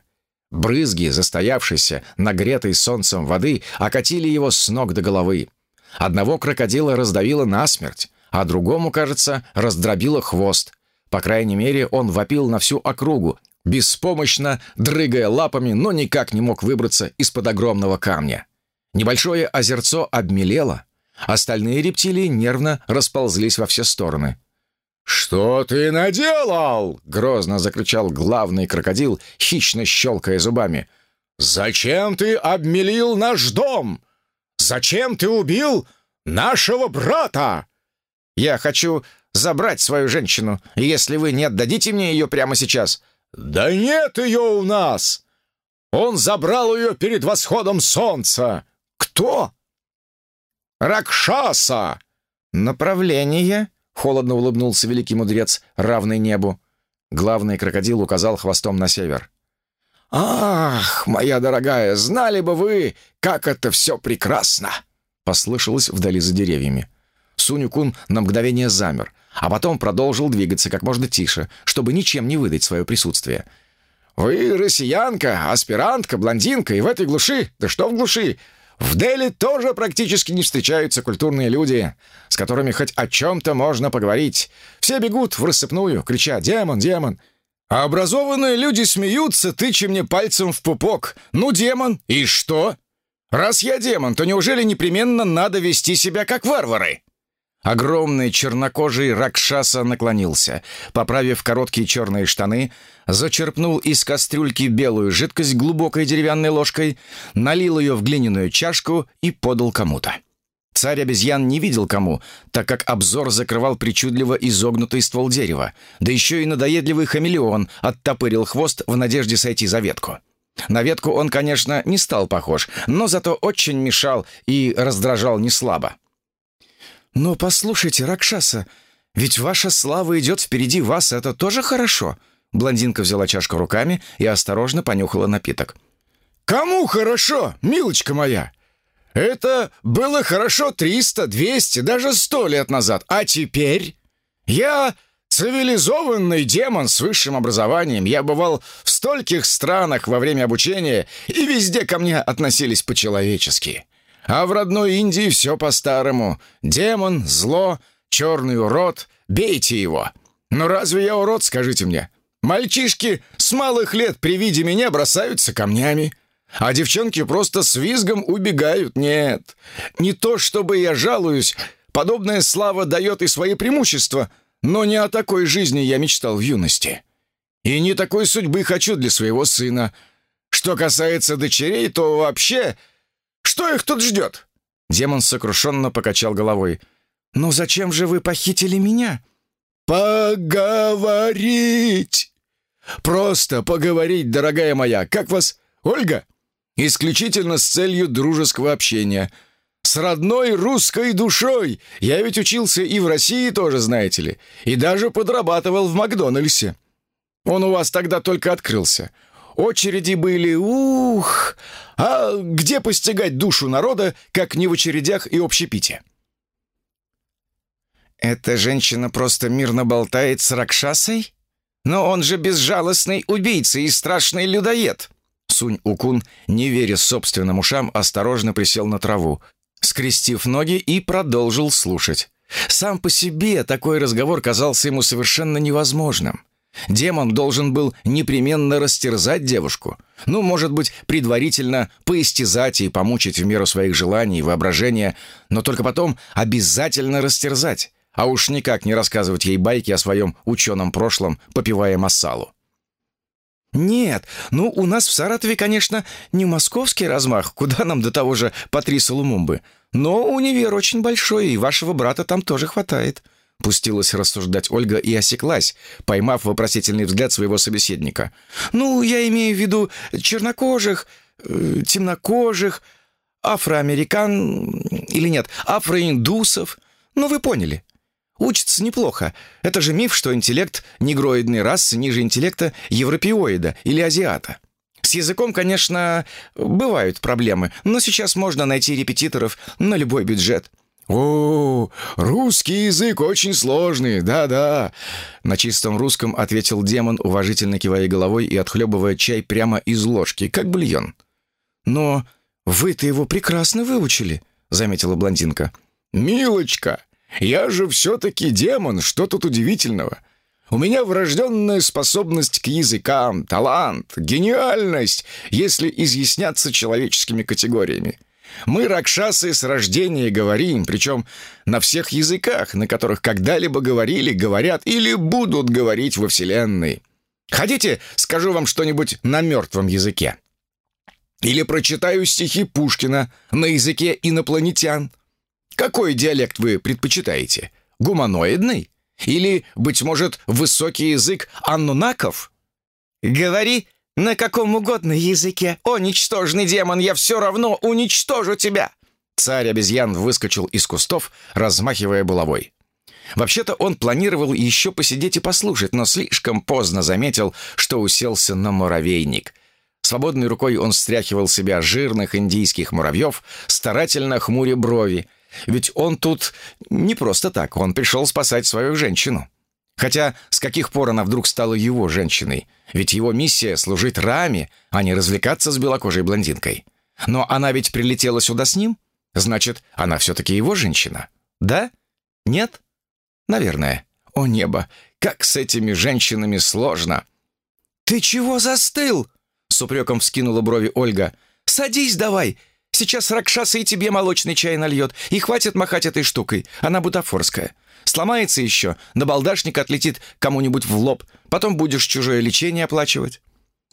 Брызги, застоявшейся, нагретой солнцем воды, окатили его с ног до головы. Одного крокодила раздавило насмерть, а другому, кажется, раздробило хвост. По крайней мере, он вопил на всю округу, беспомощно дрыгая лапами, но никак не мог выбраться из-под огромного камня. Небольшое озерцо обмелело, Остальные рептилии нервно расползлись во все стороны. «Что ты наделал?» — грозно закричал главный крокодил, хищно щелкая зубами. «Зачем ты обмелил наш дом? Зачем ты убил нашего брата?» «Я хочу забрать свою женщину, если вы не отдадите мне ее прямо сейчас». «Да нет ее у нас! Он забрал ее перед восходом солнца!» «Кто?» Ракшаса!» «Направление?» — холодно улыбнулся великий мудрец, равный небу. Главный крокодил указал хвостом на север. «Ах, моя дорогая, знали бы вы, как это все прекрасно!» Послышалось вдали за деревьями. Сунюкун на мгновение замер, а потом продолжил двигаться как можно тише, чтобы ничем не выдать свое присутствие. «Вы россиянка, аспирантка, блондинка, и в этой глуши, да что в глуши, в Дели тоже практически не встречаются культурные люди, с которыми хоть о чем-то можно поговорить. Все бегут в рассыпную, крича «Демон! Демон!». А образованные люди смеются, тыча мне пальцем в пупок. «Ну, демон, и что? Раз я демон, то неужели непременно надо вести себя как варвары?» Огромный чернокожий Ракшаса наклонился, поправив короткие черные штаны, зачерпнул из кастрюльки белую жидкость глубокой деревянной ложкой, налил ее в глиняную чашку и подал кому-то. Царь обезьян не видел кому, так как обзор закрывал причудливо изогнутый ствол дерева, да еще и надоедливый хамелеон оттопырил хвост в надежде сойти за ветку. На ветку он, конечно, не стал похож, но зато очень мешал и раздражал неслабо. «Но послушайте, Ракшаса, ведь ваша слава идет впереди вас, это тоже хорошо». Блондинка взяла чашку руками и осторожно понюхала напиток. «Кому хорошо, милочка моя? Это было хорошо триста, двести, даже сто лет назад. А теперь я цивилизованный демон с высшим образованием. Я бывал в стольких странах во время обучения, и везде ко мне относились по-человечески. А в родной Индии все по-старому. Демон, зло, черный урод. Бейте его. Но разве я урод, скажите мне? Мальчишки с малых лет при виде меня бросаются камнями. А девчонки просто с визгом убегают. Нет, не то чтобы я жалуюсь. Подобная слава дает и свои преимущества. Но не о такой жизни я мечтал в юности. И не такой судьбы хочу для своего сына. Что касается дочерей, то вообще что их тут ждет?» Демон сокрушенно покачал головой. «Ну зачем же вы похитили меня?» «Поговорить! Просто поговорить, дорогая моя. Как вас, Ольга?» «Исключительно с целью дружеского общения. С родной русской душой. Я ведь учился и в России тоже, знаете ли, и даже подрабатывал в Макдональдсе. Он у вас тогда только открылся. Очереди были, ух! А где постигать душу народа, как не в очередях и общепите? «Эта женщина просто мирно болтает с Ракшасой? Но он же безжалостный убийца и страшный людоед!» Сунь-Укун, не веря собственным ушам, осторожно присел на траву, скрестив ноги и продолжил слушать. Сам по себе такой разговор казался ему совершенно невозможным. Демон должен был непременно растерзать девушку. Ну, может быть, предварительно поистязать и помучить в меру своих желаний и воображения, но только потом обязательно растерзать, а уж никак не рассказывать ей байки о своем ученом прошлом, попивая массалу. «Нет, ну, у нас в Саратове, конечно, не московский размах, куда нам до того же Патриса Лумумбы, но универ очень большой, и вашего брата там тоже хватает», Пустилась рассуждать Ольга и осеклась, поймав вопросительный взгляд своего собеседника. «Ну, я имею в виду чернокожих, э, темнокожих, афроамерикан... или нет, афроиндусов. Ну, вы поняли. Учится неплохо. Это же миф, что интеллект негроидной расы ниже интеллекта европеоида или азиата. С языком, конечно, бывают проблемы, но сейчас можно найти репетиторов на любой бюджет». «О, русский язык очень сложный, да-да!» На чистом русском ответил демон, уважительно кивая головой и отхлебывая чай прямо из ложки, как бульон. «Но вы-то его прекрасно выучили», — заметила блондинка. «Милочка, я же все-таки демон, что тут удивительного? У меня врожденная способность к языкам, талант, гениальность, если изъясняться человеческими категориями. Мы, ракшасы, с рождения говорим, причем на всех языках, на которых когда-либо говорили, говорят или будут говорить во Вселенной. Хотите, скажу вам что-нибудь на мертвом языке? Или прочитаю стихи Пушкина на языке инопланетян? Какой диалект вы предпочитаете? Гуманоидный? Или, быть может, высокий язык аннунаков? «Говори «На каком угодно языке! О, ничтожный демон, я все равно уничтожу тебя!» Царь обезьян выскочил из кустов, размахивая булавой. Вообще-то он планировал еще посидеть и послушать, но слишком поздно заметил, что уселся на муравейник. Свободной рукой он стряхивал себя жирных индийских муравьев, старательно хмуря брови. Ведь он тут не просто так, он пришел спасать свою женщину. Хотя с каких пор она вдруг стала его женщиной? Ведь его миссия — служить Раме, а не развлекаться с белокожей блондинкой. Но она ведь прилетела сюда с ним? Значит, она все-таки его женщина. Да? Нет? Наверное. О небо, как с этими женщинами сложно. «Ты чего застыл?» — с упреком вскинула брови Ольга. «Садись давай. Сейчас Ракшаса и тебе молочный чай нальет. И хватит махать этой штукой. Она бутафорская. Сломается еще, на балдашник отлетит кому-нибудь в лоб. Потом будешь чужое лечение оплачивать».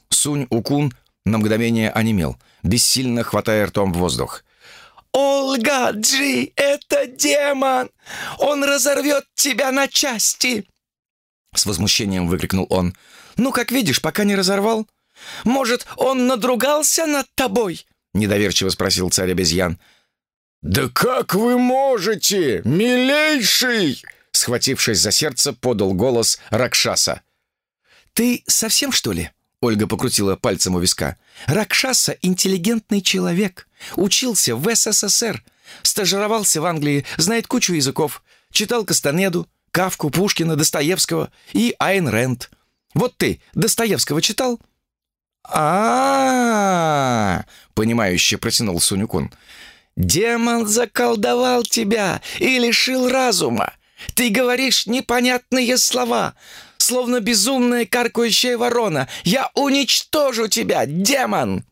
Сунь-Укун на мгновение онемел, бессильно хватая ртом в воздух. «Ольга, Джи, это демон! Он разорвет тебя на части!» С возмущением выкрикнул он. «Ну, как видишь, пока не разорвал. Может, он надругался над тобой?» Недоверчиво спросил царь обезьян. «Да как вы можете, милейший!» Схватившись за сердце, подал голос Ракшаса. «Ты совсем, что ли?» Ольга покрутила пальцем у виска. «Ракшаса — интеллигентный человек. Учился в СССР. Стажировался в Англии, знает кучу языков. Читал Кастанеду, Кавку, Пушкина, Достоевского и Айн Рэнд. Вот ты Достоевского читал?» а, -а, -а, понимающе протянул Сунюкун. «Демон заколдовал тебя и лишил разума. Ты говоришь непонятные слова, словно безумная каркающая ворона. Я уничтожу тебя, демон!»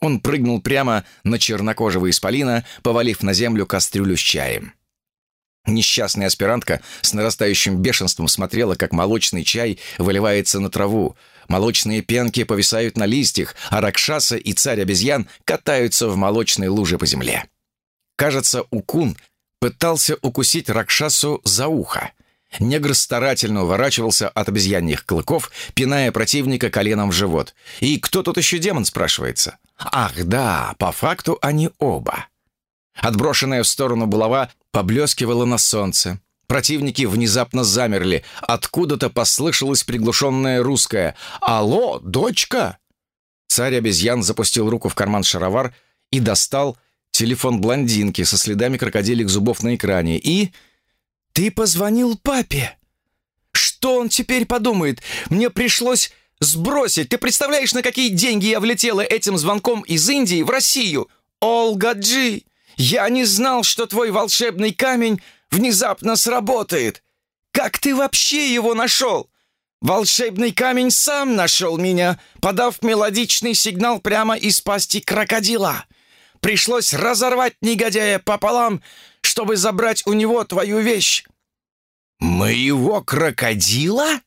Он прыгнул прямо на чернокожего исполина, повалив на землю кастрюлю с чаем. Несчастная аспирантка с нарастающим бешенством смотрела, как молочный чай выливается на траву. Молочные пенки повисают на листьях, а Ракшаса и царь обезьян катаются в молочной луже по земле. Кажется, Укун пытался укусить Ракшасу за ухо. Негр старательно уворачивался от обезьяньих клыков, пиная противника коленом в живот. И кто тут еще демон, спрашивается? Ах да, по факту они оба. Отброшенная в сторону булава поблескивала на солнце. Противники внезапно замерли. Откуда-то послышалось приглушенное русское «Алло, дочка!» Царь обезьян запустил руку в карман шаровар и достал телефон блондинки со следами крокодилих зубов на экране. И... «Ты позвонил папе? Что он теперь подумает? Мне пришлось сбросить. Ты представляешь, на какие деньги я влетела этим звонком из Индии в Россию? Олга Джи, я не знал, что твой волшебный камень внезапно сработает. Как ты вообще его нашел? Волшебный камень сам нашел меня, подав мелодичный сигнал прямо из пасти крокодила. Пришлось разорвать негодяя пополам, чтобы забрать у него твою вещь». «Моего крокодила?»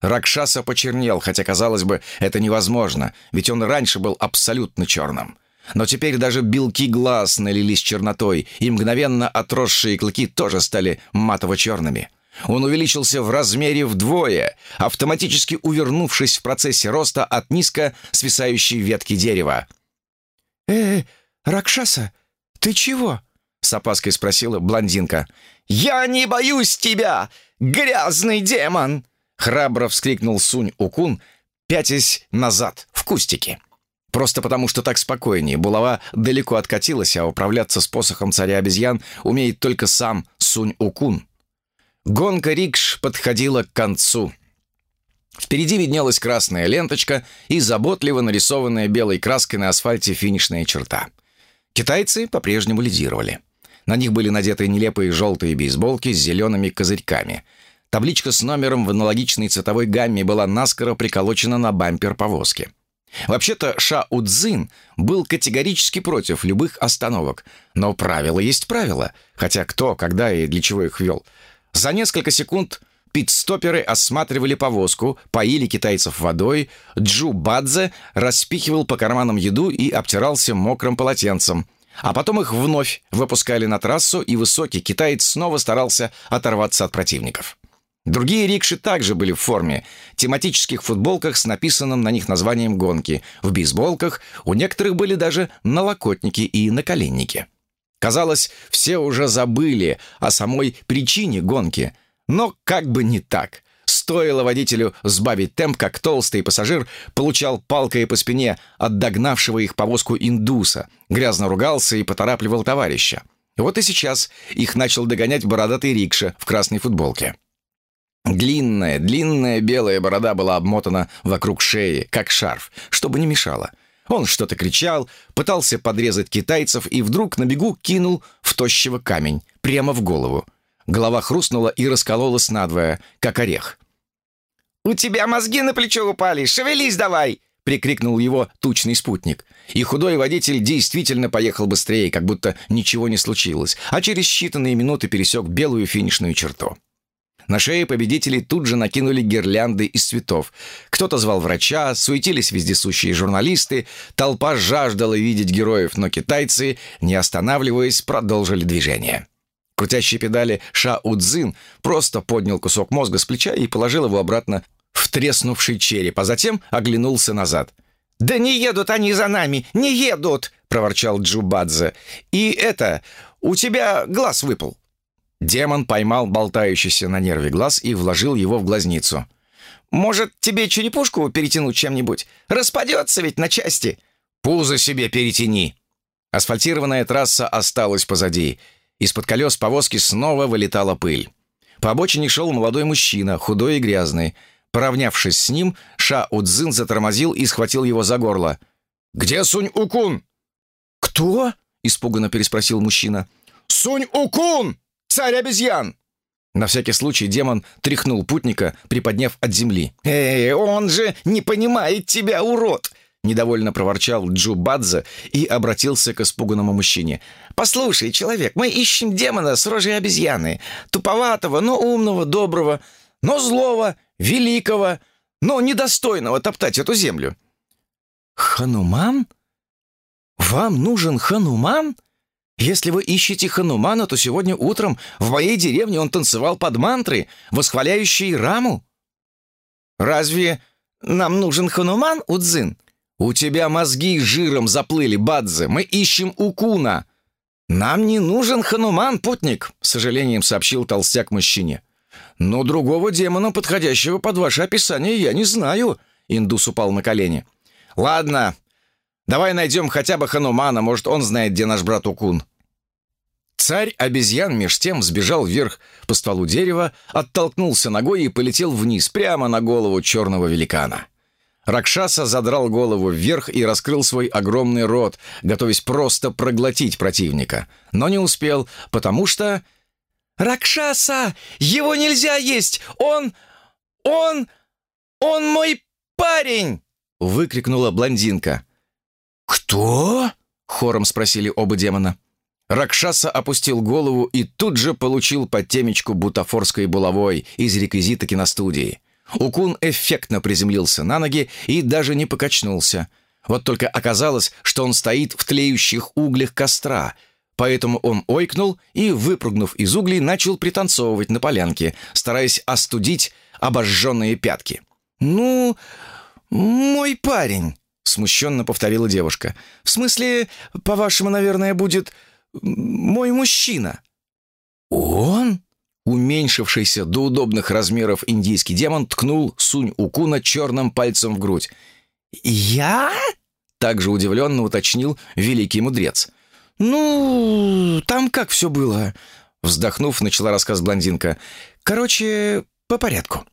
Ракшаса почернел, хотя, казалось бы, это невозможно, ведь он раньше был абсолютно черным. Но теперь даже белки глаз налились чернотой, и мгновенно отросшие клыки тоже стали матово-черными. Он увеличился в размере вдвое, автоматически увернувшись в процессе роста от низко свисающей ветки дерева. «Э, Ракшаса, ты чего?» — с опаской спросила блондинка. «Я не боюсь тебя, грязный демон!» — храбро вскрикнул Сунь-Укун, пятясь назад, в кустике. Просто потому, что так спокойнее. Булава далеко откатилась, а управляться с посохом царя обезьян умеет только сам Сунь-Укун. Гонка рикш подходила к концу. Впереди виднелась красная ленточка и заботливо нарисованная белой краской на асфальте финишная черта. Китайцы по-прежнему лидировали. На них были надеты нелепые желтые бейсболки с зелеными козырьками. Табличка с номером в аналогичной цветовой гамме была наскоро приколочена на бампер повозки. Вообще-то Ша Удзин был категорически против любых остановок, но правило есть правило, хотя кто, когда и для чего их ввел – за несколько секунд пит-стоперы осматривали повозку, поили китайцев водой, Джу Бадзе распихивал по карманам еду и обтирался мокрым полотенцем. А потом их вновь выпускали на трассу, и высокий китаец снова старался оторваться от противников. Другие рикши также были в форме, тематических футболках с написанным на них названием гонки, в бейсболках, у некоторых были даже налокотники и наколенники. Казалось, все уже забыли о самой причине гонки. Но как бы не так. Стоило водителю сбавить темп, как толстый пассажир получал палкой по спине от догнавшего их повозку индуса, грязно ругался и поторапливал товарища. Вот и сейчас их начал догонять бородатый рикша в красной футболке. Длинная, длинная белая борода была обмотана вокруг шеи, как шарф, чтобы не мешало — он что-то кричал, пытался подрезать китайцев и вдруг на бегу кинул в тощего камень, прямо в голову. Голова хрустнула и раскололась надвое, как орех. «У тебя мозги на плечо упали! Шевелись давай!» — прикрикнул его тучный спутник. И худой водитель действительно поехал быстрее, как будто ничего не случилось, а через считанные минуты пересек белую финишную черту. На шее победителей тут же накинули гирлянды из цветов. Кто-то звал врача, суетились вездесущие журналисты, толпа жаждала видеть героев, но китайцы, не останавливаясь, продолжили движение. Крутящие педали Ша Удзин просто поднял кусок мозга с плеча и положил его обратно в треснувший череп, а затем оглянулся назад. «Да не едут они за нами! Не едут!» — проворчал Джубадзе. «И это... У тебя глаз выпал!» Демон поймал болтающийся на нерве глаз и вложил его в глазницу. «Может, тебе черепушку перетянуть чем-нибудь? Распадется ведь на части!» «Пузо себе перетяни!» Асфальтированная трасса осталась позади. Из-под колес повозки снова вылетала пыль. По обочине шел молодой мужчина, худой и грязный. Поравнявшись с ним, Ша Удзин затормозил и схватил его за горло. «Где Сунь-Укун?» «Кто?» — испуганно переспросил мужчина. «Сунь-Укун!» Царь обезьян!» На всякий случай демон тряхнул путника, приподняв от земли. «Эй, он же не понимает тебя, урод!» Недовольно проворчал Джубадзе и обратился к испуганному мужчине. «Послушай, человек, мы ищем демона с рожей обезьяны. Туповатого, но умного, доброго, но злого, великого, но недостойного топтать эту землю». «Хануман? Вам нужен Хануман?» Если вы ищете Ханумана, то сегодня утром в моей деревне он танцевал под мантры, восхваляющие Раму. Разве нам нужен Хануман, Удзин? У тебя мозги жиром заплыли, Бадзе. Мы ищем Укуна. Нам не нужен Хануман, путник, с сожалением сообщил толстяк мужчине. Но другого демона, подходящего под ваше описание, я не знаю. Индус упал на колени. Ладно, давай найдем хотя бы Ханумана, может, он знает, где наш брат Укун». Царь обезьян меж тем сбежал вверх по стволу дерева, оттолкнулся ногой и полетел вниз, прямо на голову черного великана. Ракшаса задрал голову вверх и раскрыл свой огромный рот, готовясь просто проглотить противника. Но не успел, потому что... «Ракшаса! Его нельзя есть! Он... он... он мой парень!» — выкрикнула блондинка. «Кто?» — хором спросили оба демона. Ракшаса опустил голову и тут же получил под темечку бутафорской булавой из реквизита киностудии. Укун эффектно приземлился на ноги и даже не покачнулся. Вот только оказалось, что он стоит в тлеющих углях костра, поэтому он ойкнул и, выпрыгнув из углей, начал пританцовывать на полянке, стараясь остудить обожженные пятки. «Ну, мой парень», — смущенно повторила девушка. «В смысле, по-вашему, наверное, будет мой мужчина». «Он?» Уменьшившийся до удобных размеров индийский демон ткнул Сунь Укуна черным пальцем в грудь. «Я?» — также удивленно уточнил великий мудрец. «Ну, там как все было?» Вздохнув, начала рассказ блондинка. «Короче, по порядку».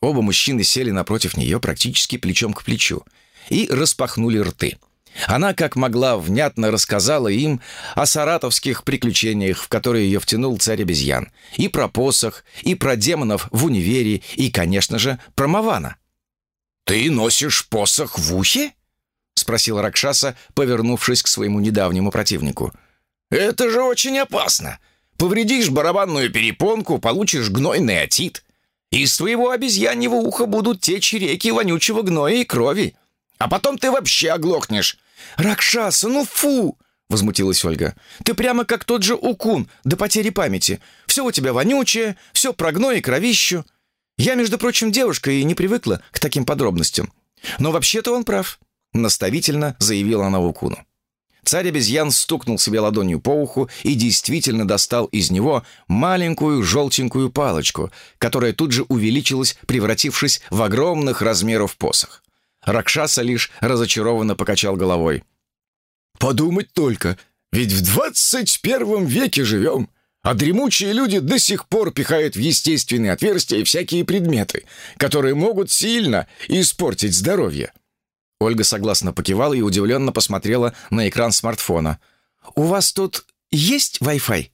Оба мужчины сели напротив нее практически плечом к плечу и распахнули рты. Она, как могла, внятно рассказала им о саратовских приключениях, в которые ее втянул царь обезьян, и про посох, и про демонов в универе, и, конечно же, про Мавана. «Ты носишь посох в ухе?» — спросил Ракшаса, повернувшись к своему недавнему противнику. «Это же очень опасно. Повредишь барабанную перепонку, получишь гнойный отит. Из твоего обезьяньего уха будут течь реки вонючего гноя и крови. А потом ты вообще оглохнешь. «Ракшаса, ну фу!» — возмутилась Ольга. «Ты прямо как тот же Укун, до потери памяти. Все у тебя вонючее, все про гной и кровищу. Я, между прочим, девушка и не привыкла к таким подробностям. Но вообще-то он прав», — наставительно заявила она Укуну. Царь обезьян стукнул себе ладонью по уху и действительно достал из него маленькую желтенькую палочку, которая тут же увеличилась, превратившись в огромных размеров посох. Ракшаса лишь разочарованно покачал головой. «Подумать только, ведь в двадцать первом веке живем, а дремучие люди до сих пор пихают в естественные отверстия всякие предметы, которые могут сильно испортить здоровье». Ольга согласно покивала и удивленно посмотрела на экран смартфона. «У вас тут есть Wi-Fi?»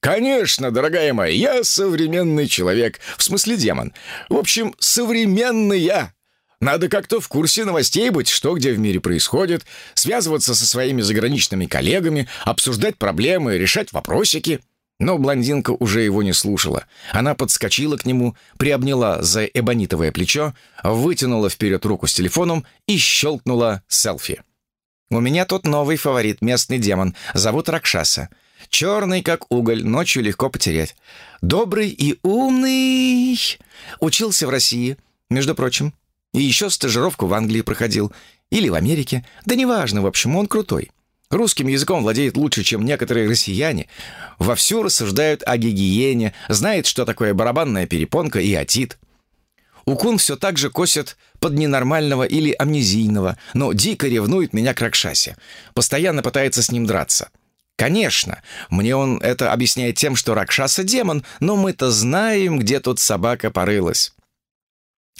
«Конечно, дорогая моя, я современный человек, в смысле демон. В общем, современный я. Надо как-то в курсе новостей быть, что где в мире происходит, связываться со своими заграничными коллегами, обсуждать проблемы, решать вопросики. Но блондинка уже его не слушала. Она подскочила к нему, приобняла за эбонитовое плечо, вытянула вперед руку с телефоном и щелкнула селфи. «У меня тут новый фаворит, местный демон. Зовут Ракшаса. Черный, как уголь, ночью легко потерять. Добрый и умный. Учился в России, между прочим. И еще стажировку в Англии проходил. Или в Америке. Да неважно, в общем, он крутой. Русским языком владеет лучше, чем некоторые россияне. Вовсю рассуждают о гигиене, знает, что такое барабанная перепонка и отит. Укун все так же косит под ненормального или амнезийного, но дико ревнует меня к Ракшасе. Постоянно пытается с ним драться. Конечно, мне он это объясняет тем, что Ракшаса — демон, но мы-то знаем, где тут собака порылась.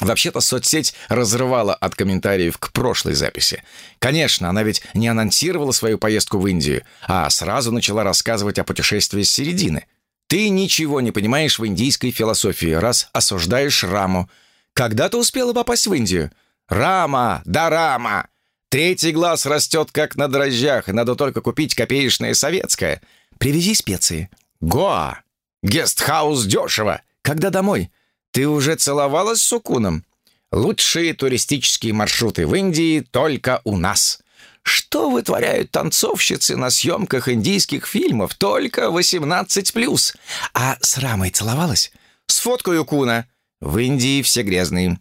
Вообще-то соцсеть разрывала от комментариев к прошлой записи. Конечно, она ведь не анонсировала свою поездку в Индию, а сразу начала рассказывать о путешествии с середины. Ты ничего не понимаешь в индийской философии, раз осуждаешь Раму. Когда ты успела попасть в Индию? Рама, да Рама! Третий глаз растет как на дрожжах, и надо только купить копеечное советское. Привези специи. Гоа! Гестхаус дешево! Когда домой? Ты уже целовалась с Сукуном? Лучшие туристические маршруты в Индии только у нас. Что вытворяют танцовщицы на съемках индийских фильмов? Только 18+. А с Рамой целовалась? С фоткой Куна. В Индии все грязные.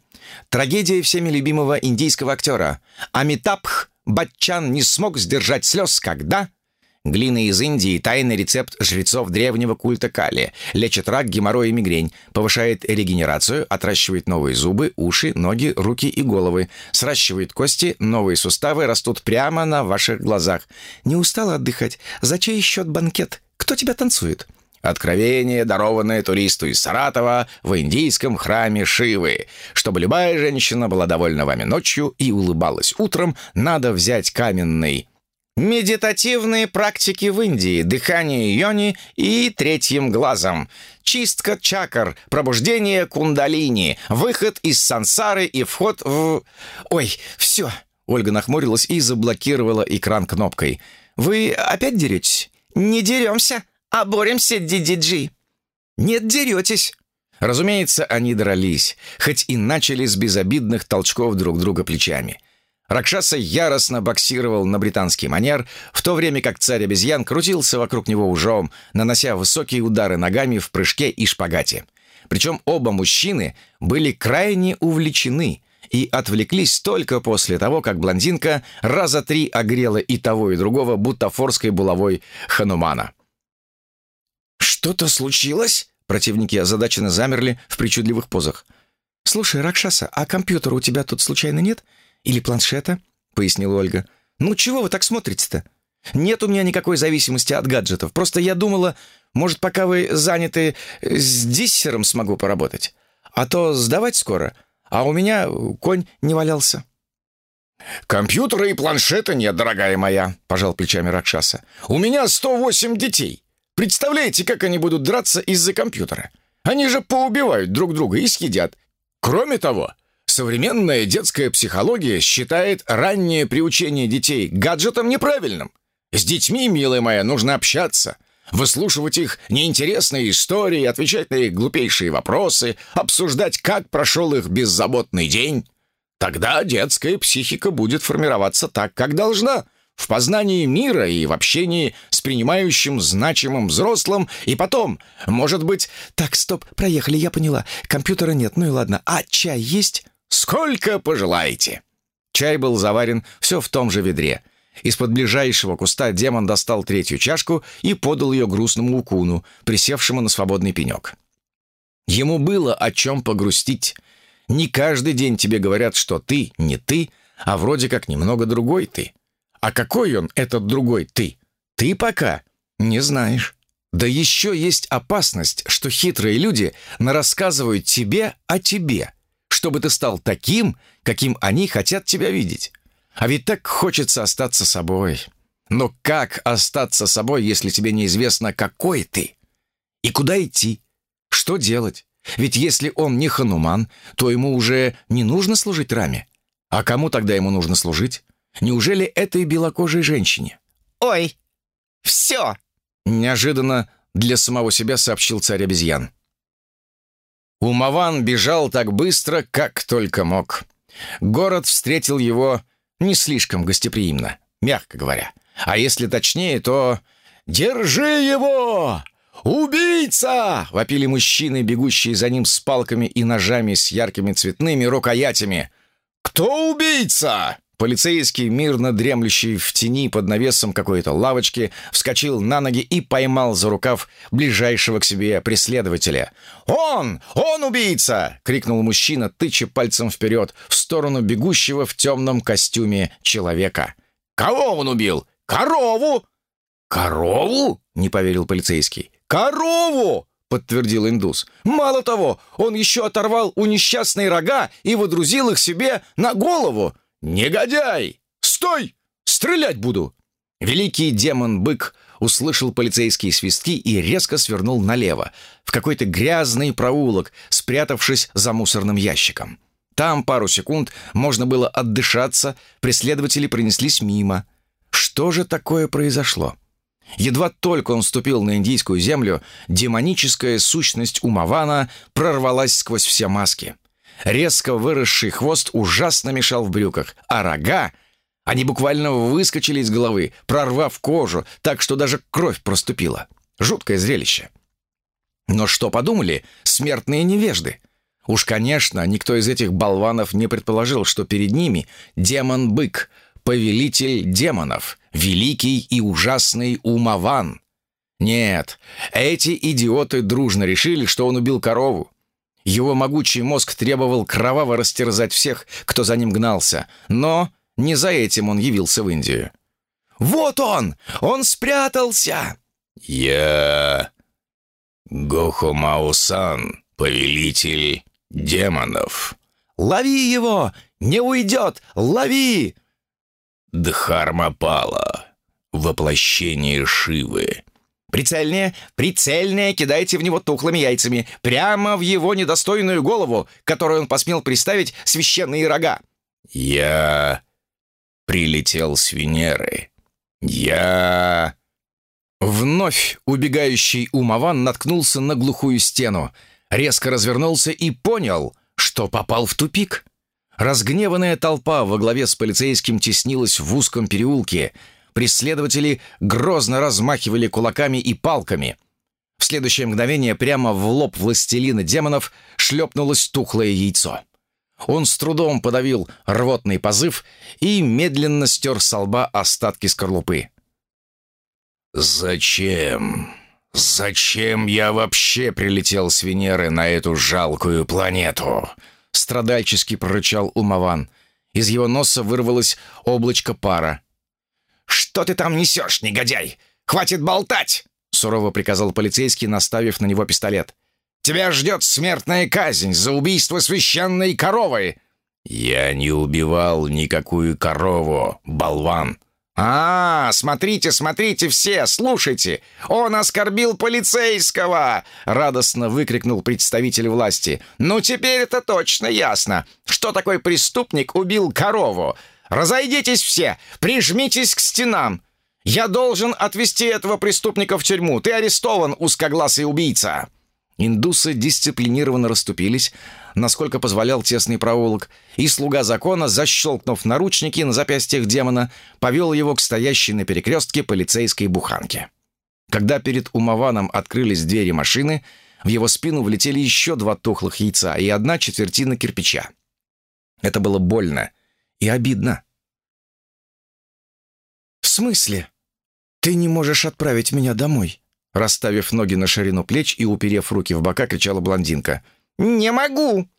Трагедия всеми любимого индийского актера. Амитабх Батчан не смог сдержать слез, когда... Глина из Индии – тайный рецепт жрецов древнего культа Кали. Лечит рак, геморрой и мигрень. Повышает регенерацию, отращивает новые зубы, уши, ноги, руки и головы. Сращивает кости, новые суставы растут прямо на ваших глазах. Не устала отдыхать? За чей счет банкет? Кто тебя танцует? Откровение, дарованное туристу из Саратова в индийском храме Шивы. Чтобы любая женщина была довольна вами ночью и улыбалась утром, надо взять каменный Медитативные практики в Индии, дыхание йони и третьим глазом, чистка чакр, пробуждение кундалини, выход из сансары и вход в... Ой, все. Ольга нахмурилась и заблокировала экран кнопкой. «Вы опять деретесь?» «Не деремся, а боремся, DDG». «Нет, деретесь». Разумеется, они дрались, хоть и начали с безобидных толчков друг друга плечами. Ракшаса яростно боксировал на британский манер, в то время как царь обезьян крутился вокруг него ужом, нанося высокие удары ногами в прыжке и шпагате. Причем оба мужчины были крайне увлечены и отвлеклись только после того, как блондинка раза три огрела и того, и другого бутафорской булавой Ханумана. «Что-то случилось?» Противники озадаченно замерли в причудливых позах. «Слушай, Ракшаса, а компьютера у тебя тут случайно нет? Или планшета?» — пояснила Ольга. «Ну чего вы так смотрите-то? Нет у меня никакой зависимости от гаджетов. Просто я думала, может, пока вы заняты, с диссером смогу поработать. А то сдавать скоро, а у меня конь не валялся». «Компьютера и планшета нет, дорогая моя», — пожал плечами Ракшаса. «У меня 108 детей. Представляете, как они будут драться из-за компьютера? Они же поубивают друг друга и съедят. Кроме того, Современная детская психология считает раннее приучение детей к гаджетам неправильным. С детьми, милая моя, нужно общаться, выслушивать их неинтересные истории, отвечать на их глупейшие вопросы, обсуждать, как прошел их беззаботный день. Тогда детская психика будет формироваться так, как должна, в познании мира и в общении с принимающим значимым взрослым, и потом, может быть... Так, стоп, проехали, я поняла. Компьютера нет, ну и ладно. А чай есть? «Сколько пожелаете!» Чай был заварен все в том же ведре. Из-под ближайшего куста демон достал третью чашку и подал ее грустному укуну, присевшему на свободный пенек. Ему было о чем погрустить. Не каждый день тебе говорят, что ты не ты, а вроде как немного другой ты. А какой он, этот другой ты? Ты пока не знаешь. Да еще есть опасность, что хитрые люди нарассказывают тебе о тебе — чтобы ты стал таким, каким они хотят тебя видеть. А ведь так хочется остаться собой. Но как остаться собой, если тебе неизвестно, какой ты? И куда идти? Что делать? Ведь если он не хануман, то ему уже не нужно служить раме. А кому тогда ему нужно служить? Неужели этой белокожей женщине? «Ой, все!» Неожиданно для самого себя сообщил царь обезьян. Умаван бежал так быстро, как только мог. Город встретил его не слишком гостеприимно, мягко говоря. А если точнее, то «Держи его! Убийца!» — вопили мужчины, бегущие за ним с палками и ножами с яркими цветными рукоятями. «Кто убийца?» Полицейский, мирно дремлющий в тени под навесом какой-то лавочки, вскочил на ноги и поймал за рукав ближайшего к себе преследователя. «Он! Он убийца!» — крикнул мужчина, тыча пальцем вперед, в сторону бегущего в темном костюме человека. «Кого он убил? Корову!» «Корову?» — не поверил полицейский. «Корову!» — подтвердил индус. «Мало того, он еще оторвал у несчастной рога и водрузил их себе на голову!» «Негодяй! Стой! Стрелять буду!» Великий демон-бык услышал полицейские свистки и резко свернул налево, в какой-то грязный проулок, спрятавшись за мусорным ящиком. Там пару секунд можно было отдышаться, преследователи пронеслись мимо. Что же такое произошло? Едва только он ступил на индийскую землю, демоническая сущность Умавана прорвалась сквозь все маски. Резко выросший хвост ужасно мешал в брюках, а рога... Они буквально выскочили из головы, прорвав кожу, так что даже кровь проступила. Жуткое зрелище. Но что подумали смертные невежды? Уж, конечно, никто из этих болванов не предположил, что перед ними демон-бык, повелитель демонов, великий и ужасный Умаван. Нет, эти идиоты дружно решили, что он убил корову. Его могучий мозг требовал кроваво растерзать всех, кто за ним гнался, но не за этим он явился в Индию. «Вот он! Он спрятался!» «Я... Гохомаусан, повелитель демонов». «Лови его! Не уйдет! Лови!» Дхармапала, воплощение Шивы. «Прицельнее, прицельнее кидайте в него тухлыми яйцами, прямо в его недостойную голову, которую он посмел приставить священные рога». «Я прилетел с Венеры. Я...» Вновь убегающий Умаван наткнулся на глухую стену, резко развернулся и понял, что попал в тупик. Разгневанная толпа во главе с полицейским теснилась в узком переулке. Преследователи грозно размахивали кулаками и палками. В следующее мгновение прямо в лоб властелина демонов шлепнулось тухлое яйцо. Он с трудом подавил рвотный позыв и медленно стер со лба остатки скорлупы. «Зачем? Зачем я вообще прилетел с Венеры на эту жалкую планету?» страдальчески прорычал Умаван. Из его носа вырвалось облачко пара. «Что ты там несешь, негодяй? Хватит болтать!» сурово приказал полицейский, наставив на него пистолет. «Тебя ждет смертная казнь за убийство священной коровы!» «Я не убивал никакую корову, болван!» «А, смотрите, смотрите все, слушайте! Он оскорбил полицейского!» — радостно выкрикнул представитель власти. «Ну, теперь это точно ясно, что такой преступник убил корову. Разойдитесь все, прижмитесь к стенам. Я должен отвезти этого преступника в тюрьму. Ты арестован, узкоглазый убийца!» Индусы дисциплинированно расступились, насколько позволял тесный проулок, и слуга закона, защелкнув наручники на запястьях демона, повел его к стоящей на перекрестке полицейской буханке. Когда перед Умаваном открылись двери машины, в его спину влетели еще два тухлых яйца и одна четвертина кирпича. Это было больно и обидно. «В смысле? Ты не можешь отправить меня домой?» Расставив ноги на ширину плеч и уперев руки в бока, кричала блондинка. «Не могу!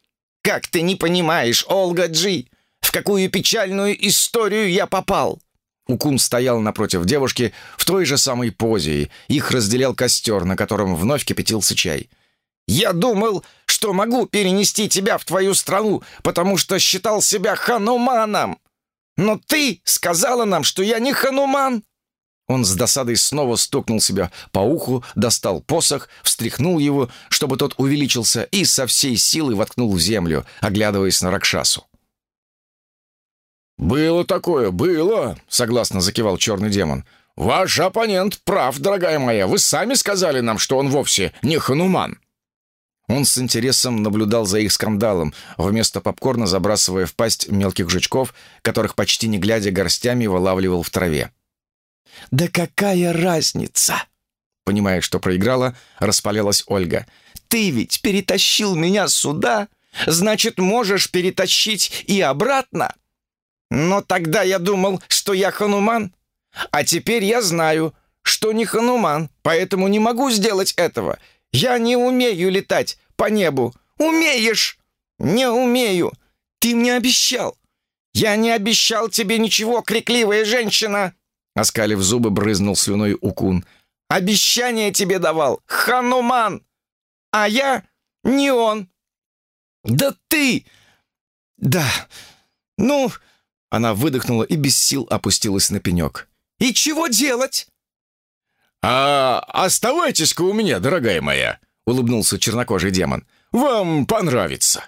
Как ты не понимаешь, Олга Джи, в какую печальную историю я попал?» Укун стоял напротив девушки в той же самой позе. Их разделял костер, на котором вновь кипятился чай. «Я думал, что могу перенести тебя в твою страну, потому что считал себя хануманом. Но ты сказала нам, что я не хануман!» Он с досадой снова стукнул себя по уху, достал посох, встряхнул его, чтобы тот увеличился, и со всей силы воткнул в землю, оглядываясь на Ракшасу. «Было такое, было!» — согласно закивал черный демон. «Ваш оппонент прав, дорогая моя. Вы сами сказали нам, что он вовсе не Хануман». Он с интересом наблюдал за их скандалом, вместо попкорна забрасывая в пасть мелких жучков, которых почти не глядя горстями вылавливал в траве. «Да какая разница?» Понимая, что проиграла, распалялась Ольга. «Ты ведь перетащил меня сюда, значит, можешь перетащить и обратно. Но тогда я думал, что я Хануман, а теперь я знаю, что не Хануман, поэтому не могу сделать этого. Я не умею летать по небу. Умеешь? Не умею. Ты мне обещал. Я не обещал тебе ничего, крикливая женщина!» Оскалив зубы, брызнул слюной Укун. «Обещание тебе давал! Хануман! А я не он!» «Да ты!» «Да! Ну...» Она выдохнула и без сил опустилась на пенек. «И чего делать?» «А оставайтесь-ка у меня, дорогая моя!» — улыбнулся чернокожий демон. «Вам понравится!»